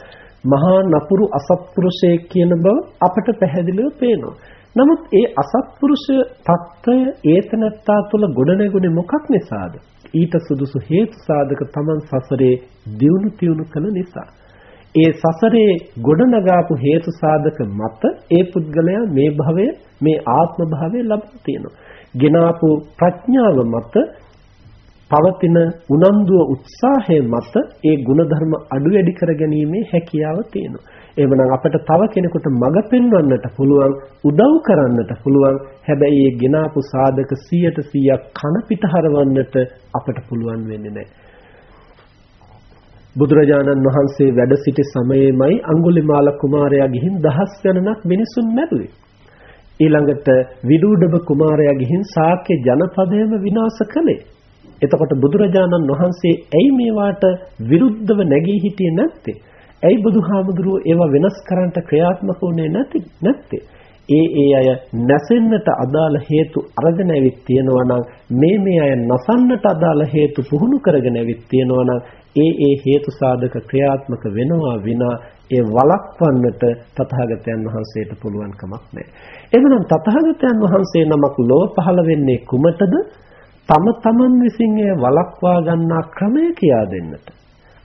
මහා නපුරු අසත්පුරුෂයෙක් කියන බව අපට පැහැදිලිව පේනවා. නමුත් ඒ අසත්පුරුෂ తত্ত্বය ඒතනත්තා තුළ ගොඩනැගුණේ මොකක් නිසාද? ඊට සුදුසු හේතු සාධක Taman සසරේ දියුණු තියුණු කළ නිසා. ඒ සසරේ ගොඩනගාපු හේතු සාධක මත ඒ පුද්ගලයා මේ භවය මේ ආත්ම භාවය ලබා තියෙනවා. ගෙනාපු ප්‍රඥාව මත පවතින උනන්දුව උත්සාහය මත ඒ ಗುಣධර්ම අඩු වැඩි කර ගැනීමේ හැකියාව තියෙනවා. එහෙමනම් අපිට තව කෙනෙකුට මඟ පෙන්වන්නට පුළුවන් උදව් කරන්නට පුළුවන් හැබැයි ඒ ගෙනාපු සාධක 100ට 100ක් කන පිට හරවන්නට අපිට පුළුවන් වෙන්නේ නැහැ බුදුරජාණන් වහන්සේ වැඩ සිටි සමයේමයි අඟුලිමාල කුමාරයා ගිහින් දහස් ගණනක් මිනිසුන් මැරුවේ. ඊළඟට විදුඩබ කුමාරයා ගිහින් ශාක්‍ය ජනපදයම විනාශ කළේ. එතකොට බුදුරජාණන් වහන්සේ ඇයි මේවාට විරුද්ධව නැගී හිටියේ නැත්තේ? ඇයි බුදුහාමුදුරුවෝ ඒවා වෙනස් කරන්නට ක්‍රියාත්මක වුණේ නැති නැත්තේ? ඒ ඒ අය නැසෙන්නට අදාළ හේතු අරගෙන ඇවිත් තියෙනවා නම් මේ මේ අය නසන්නට අදාළ හේතු පුහුණු කරගෙන ඇවිත් තියෙනවා නම් ඒ ඒ හේතු සාධක ක්‍රියාත්මක වෙනවා විනා ඒ වළක්වන්නට තථාගතයන් වහන්සේට පුළුවන් කමක් නැහැ. එවනම් තථාගතයන් වහන්සේ නමක් ලොව පහළ වෙන්නේ කුමටද? තම තමන් විසින් එය වළක්වා ගන්නා ක්‍රමය කියා දෙන්නට.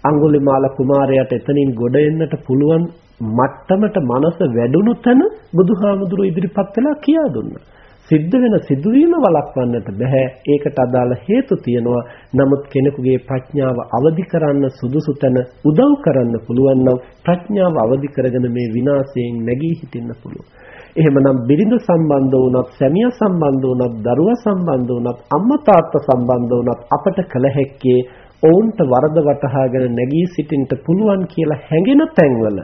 අඟුලිමාල කුමාරයාට එතනින් ගොඩ එන්නට පුළුවන් මට්ටමට මනස වැඩුණු තැන බුදුහාමුදුරු ඉදිරිපත් වෙලා කියා දුන්නා. සිද්ධ වෙන සිදුවීම වළක්වන්නට බෑ. ඒකට අදාළ හේතු තියෙනවා. නමුත් කෙනෙකුගේ ප්‍රඥාව අවදි කරන්න සුදුසු තැන උදව් කරන්න පුළුවන් නම් ප්‍රඥාව අවදි කරගෙන මේ විනාශයෙන් නැගී හිටින්න පුළුවන්. එහෙමනම් බිරිඳ සම්බන්ධ වුණත්, සැමියා සම්බන්ධ වුණත්, දරුවා සම්බන්ධ වුණත්, අම්මා තාත්තා සම්බන්ධ වුණත් අපට කල හැක්කේ ඔවුන්ට වරද වටහාගෙන නැගී සිටින්න පුළුවන් කියලා හැඟෙන තැන්වල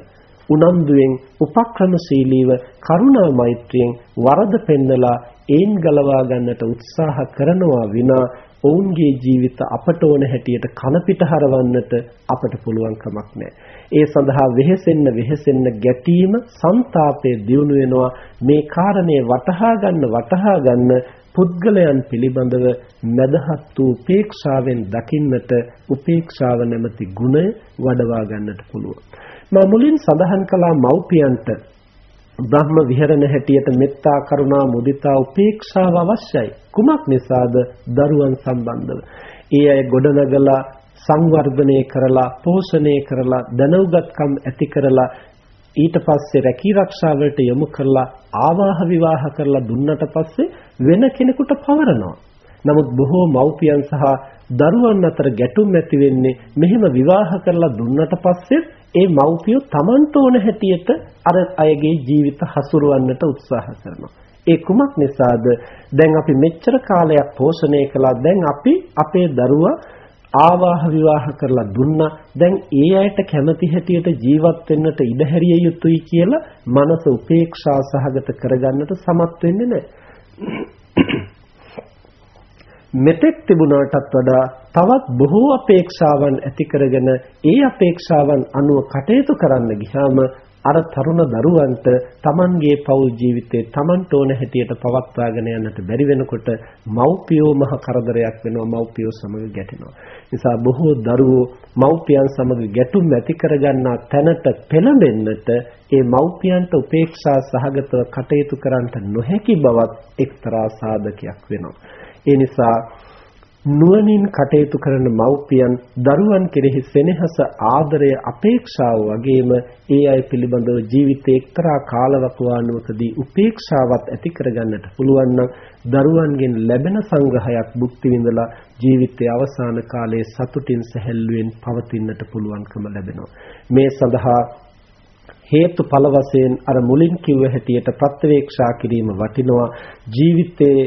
උනන්දුවෙන් උපක්‍රමශීලීව කරුණා මෛත්‍රියෙන් වරද පෙන්නලා ඒන් ගලවා ගන්නට උත්සාහ කරනවා විනා ඔවුන්ගේ ජීවිත අපට ඕන හැටියට කන පිට හරවන්නට අපට පුළුවන් කමක් නැහැ. ඒ සඳහා වෙහෙසෙන්න වෙහෙසෙන්න ගැටීම, ਸੰతాපය දියුණු වෙනවා. මේ කාරණේ වටහා ගන්න වටහා ගන්න පුද්ගලයන් පිළිබඳව මදහත් වූ උපේක්ෂාවෙන් දකින්නට උපේක්ෂාව නැමැති ගුණය වඩවා ගන්නට පුළුවන්. මා මුලින් සඳහන් කළා මව්පියන්ට බ්‍රහ්ම විහරණ හැටියට මෙත්තා කරුණා මුදිතා උපේක්ෂාව අවශ්‍යයි. කුමක් නිසාද? දරුවන් සම්බන්ධව. ඒ අය ගොඩනගලා සංවර්ධනය කරලා පෝෂණය කරලා දැනුගත්කම් ඇති කරලා ඊට පස්සේ රැකී ආරක්ෂා වලට යොමු කරලා ආවාහ විවාහ කරලා දුන්නට පස්සේ වෙන කෙනෙකුට පවරනවා. නමුත් බොහෝ මව්පියන් සහ දරුවන් අතර ගැටුම් ඇති වෙන්නේ මෙහෙම විවාහ කරලා දුන්නට පස්සේ ඒ මව්පියෝ Tamanට ඕන හැටියට අර අයගේ ජීවිත හසුරවන්නට උත්සාහ කරනවා. ඒ කුමක් නිසාද? දැන් අපි මෙච්චර කාලයක් පෝෂණය කළා. දැන් අපි අපේ දරුවා ආවාහ විවාහ කරලා දුන්නා දැන් ඒ අයට කැමති හැටියට ජීවත් වෙන්නට ඉඩ හැරිය යුතුයි කියලා මනස උපේක්ෂා සහගත කරගන්නට සමත් වෙන්නේ නැහැ මෙතෙක් තිබුණාටත් වඩා තවත් බොහෝ අපේක්ෂාවන් ඇති කරගෙන ඒ අපේක්ෂාවන් අනුව කටයුතු කරන්න ගියාම අර තරුණ දරුවන්ට Tamanගේ පෞල් ජීවිතේ Tamanට ඕන හැටියට පවත්වාගෙන යන්නට බැරි වෙනකොට මව්පියෝ මහ කරදරයක් වෙනවා මව්පියෝ සමග ගැටෙනවා. නිසා බොහෝ දරුවෝ මව්පියන් සමග ගැටුම් ඇති කරගන්නා තැනට පෙළඹෙන්නට ඒ මව්පියන්ට උපේක්ෂා සහගතව කටයුතු කරන්නට නොහැකි බවත් එක්තරා සාධකයක් වෙනවා. ඒ නිසා නුවණින් කටයුතු කරන මව්පියන් දරුවන් කෙරෙහි සෙනෙහස ආදරය අපේක්ෂාව වගේම ඒ අය පිළිබඳව ජීවිතේ එක්තරා කාලවකවානුවකදී උපේක්ෂාවත් ඇති කරගන්නට පුළුවන් නම් දරුවන්ගෙන් ලැබෙන සංග්‍රහයක් භුක්ති විඳලා ජීවිතයේ අවසාන කාලයේ සතුටින් සැහැල්ලුවෙන් පවතින්නට පුළුවන්කම ලැබෙනවා. මේ සඳහා හේතුඵල වශයෙන් අර මුලින් කිව්ව හැටියට ප්‍රත්‍යවේක්ෂා කිරීම වටිනවා. ජීවිතයේ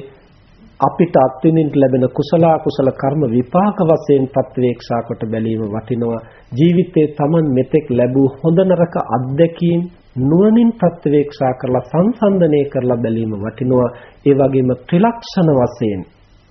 අපිට අත්විඳින්න ලැබෙන කුසල කුසල කර්ම විපාක වශයෙන් ප්‍රත්‍යවේක්ෂා කොට බැලීම වටිනවා. ජීවිතේ Taman මෙතෙක් ලැබූ හොඳ නරක අත්දැකීම් නුවණින් ප්‍රත්‍යවේක්ෂා කරලා සංසන්දනය කරලා බැලීම වටිනවා. ඒ වගේම ත්‍රිලක්ෂණ වශයෙන්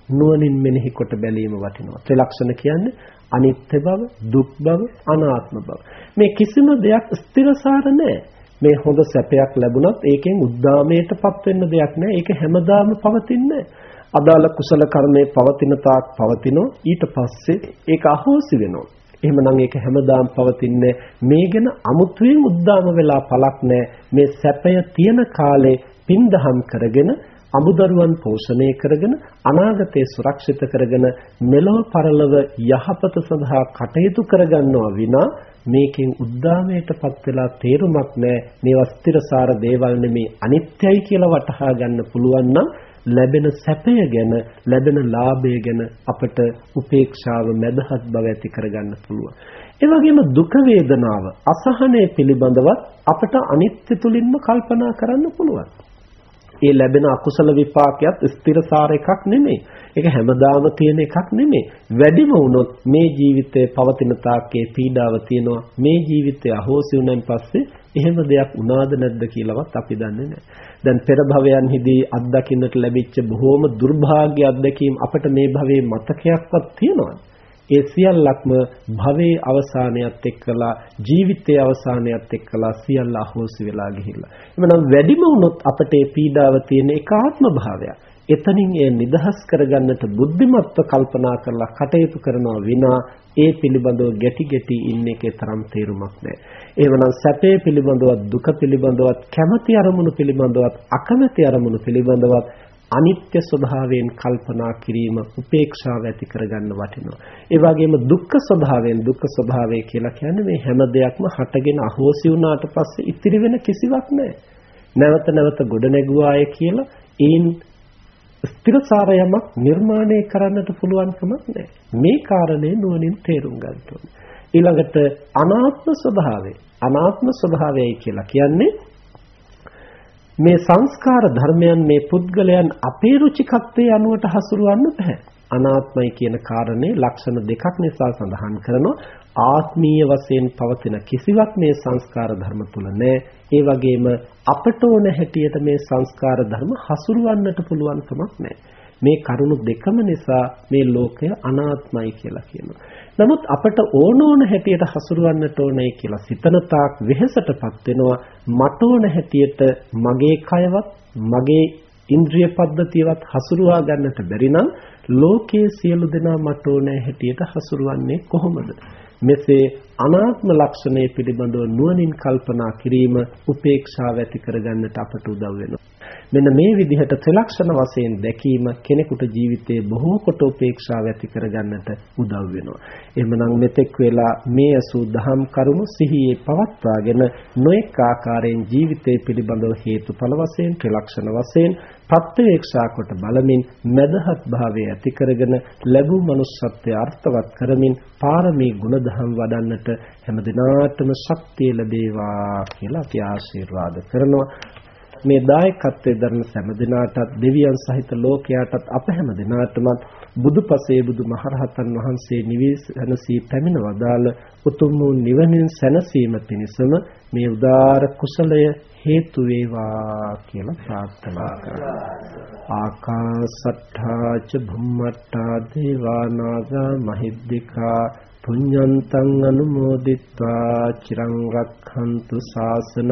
නුවණින් මෙනෙහි කොට බැලීම වටිනවා. ත්‍රිලක්ෂණ කියන්නේ අනිත්‍ය බව දුක් බව අනාත්ම බව. මේ කිසිම දෙයක් ස්ථිරසාර නැහැ මේ හොඳ සැපයක් ලැබුණත් ඒකෙන් උද්දාමයටපත් වෙන්න දෙයක් නැහැ ඒක හැමදාම පවතින්නේ නැහැ අදාළ කුසල කර්මයේ පවතින තාක් පවතිනෝ ඊට පස්සේ ඒක අහෝසි වෙනවා. එහෙමනම් ඒක හැමදාම පවතින්නේ මේ ගැන අමුතුවෙන් උද්දාම වෙලා පළක් නැහැ. මේ සැපය තියෙන කාලේ පින්දහම් කරගෙන අමුදරුවන් පෝෂණය කරගෙන අනාගතේ සුරක්ෂිත කරගෙන මෙලොව පරලොව යහපත සඳහා කටයුතු කරගන්නවා විනා මේකෙන් උද්දාමයටපත් වෙලා තේරුමක් නැහැ මේවා ස්ථිරසාර දේවල් නෙමේ අනිත්‍යයි කියලා වටහා ගන්න පුළුවන් නම් ලැබෙන සැපය ගැන ලැබෙන ලාභය ගැන අපට උපේක්ෂාව මැදහත් බව ඇති කරගන්න පුළුවන්. ඒ වගේම දුක වේදනාව අසහනය පිළිබඳවත් අපට අනිත්‍ය තුලින්ම කල්පනා කරන්න පුළුවන්. ඒ ලැබෙන අකුසල විපාකයක් ස්ථිරසාර එකක් නෙමෙයි. ඒක හැමදාම තියෙන එකක් නෙමෙයි. වැඩිම වුණොත් මේ ජීවිතයේ පවතින තාක්කේ පීඩාව තියෙනවා. මේ ජීවිතය අහෝසි වුණාන් පස්සේ එහෙම දෙයක් වුණාද නැද්ද කියලාවත් අපි දන්නේ නැහැ. දැන් පෙර භවයන්හිදී අත්දකින්නට ලැබිච්ච බොහෝම දුර්භාග්‍ය අත්දැකීම් අපිට මේ භවයේ මතකයක්වත් තියෙනවා. ඒ සියල්ලක්ම භවයේ අවසානයත් එක්කලා ජීවිතයේ අවසානයත් එක්කලා සියල්ල අහෝසි වෙලා ගිහිල්ලා. එමනම් වැඩිම වුණොත් අපට ඒ පීඩාව තියෙන ඒකාත්ම භාවයක්. එතනින් ඒ නිදහස් කරගන්නට බුද්ධිමත්ව කල්පනා කරලා කටයුතු කරනවා විනා ඒ පිළිබඳව ගැටි ගැටි ඉන්න එකේ තරම් තේරුමක් නැහැ. එහෙමනම් සැපේ පිළිබඳවත් දුක පිළිබඳවත් කැමැති අරමුණු පිළිබඳවත් අකමැති අරමුණු පිළිබඳවත් අනිත්‍ය ස්වභාවයෙන් කල්පනා කිරීම උපේක්ෂාව ඇති කරගන්න වටිනවා. ඒ වගේම දුක්ඛ ස්වභාවයෙන් දුක්ඛ ස්වභාවය කියලා කියන්නේ මේ හැම දෙයක්ම හටගෙන අහෝසි වුණාට පස්සේ ඉතිරි වෙන කිසිවක් නැහැ. නැවත නැවත ගොඩ නැගුවාය කියලා ඒන් ස්ථිරසාර යමක් නිර්මාණය කරන්නට පුළුවන් කමක් නැහැ. මේ කාරණේ නුවණින් තේරුම් ගන්න ඕනේ. ඊළඟට අනාත්ම ස්වභාවය. අනාත්ම ස්වභාවයයි කියලා කියන්නේ මේ සංස්කාර ධර්මයන් මේ පුද්ගලයන් අපේ රුචිකත්වයේ අනුවට හසුරවන්න බෑ. අනාත්මයි කියන කාරණේ ලක්ෂණ දෙකක් නිසා සඳහන් කරනවා. ආත්මීය වශයෙන් පවතින කිසිවක් මේ සංස්කාර ධර්ම තුල නැහැ. ඒ වගේම අපට ඕන හැටියට මේ සංස්කාර ධර්ම හසුරවන්නට පුළුවන් කමක් නැහැ. මේ කරුණු දෙකම නිසා මේ ලෝකය අනාත්මයි කියලා කියනවා. නමුත් අපට ඕන ඕන හැටියට හසුරවන්නට ඕනේ කියලා සිතන තාක් වෙහෙසටපත් වෙනවා. මට ඕන හැටියට මගේ කයවත් මගේ ඉන්ද්‍රිය පද්ධතියවත් හසුරුවා ගන්නට බැරි නම් ලෝකයේ සියලු දෙනා මට ඕනෑ හැටියට හසුරුවන්නේ කොහොමද? මෙසේ අනාත්ම ලක්ෂණය පිළිබඳව නුවණින් කල්පනා කිරීම උපේක්ෂාව ඇති කරගන්නට අපට උදව් වෙනවා. මෙන්න මේ විදිහට ත්‍රිලක්ෂණ වශයෙන් දැකීම කෙනෙකුට ජීවිතයේ බොහෝ කොට උපේක්ෂාව ඇති කරගන්නට උදව් වෙනවා. එහෙමනම් මෙතෙක් වෙලා මේ අසු දහම් කරුණු සිහියේ පවත්වාගෙන නොඑක ආකාරයෙන් ජීවිතය පිළිබඳව හේතුඵල වශයෙන් ත්‍රිලක්ෂණ වශයෙන් ප්‍රත්‍යක්ෂා කොට බලමින් මදහත් භාවය ඇති කරගෙන ලැබූ manussත්වයේ අර්ථවත් කරමින් පාරමී ගුණධම් වඩන්නට හැම දිනාටම ශක්තිය ලැබේවා කියලා අපි ආශිර්වාද කරනවා මේ දායකත්වයේ දරන සෑම දිනාටත් දෙවියන් සහිත ලෝකයාටත් අප හැම දිනාටම බුදුපසේ බුදුමහරහතන් වහන්සේ නිවේසනසී පැමිණ වදාළ උතුම් වූ නිවනින් සැනසීම පිණිසම මේ උදාර කුසලය හේතු වේවා කියලා ප්‍රාර්ථනා කරා. ආකාසට්ඨා ච භුම්මට්ඨා දේවා නාග මහිද්దికා පුඤ්ඤන්තං අනුමෝදිත්වා චිරං රක්ඛන්තු ශාසනං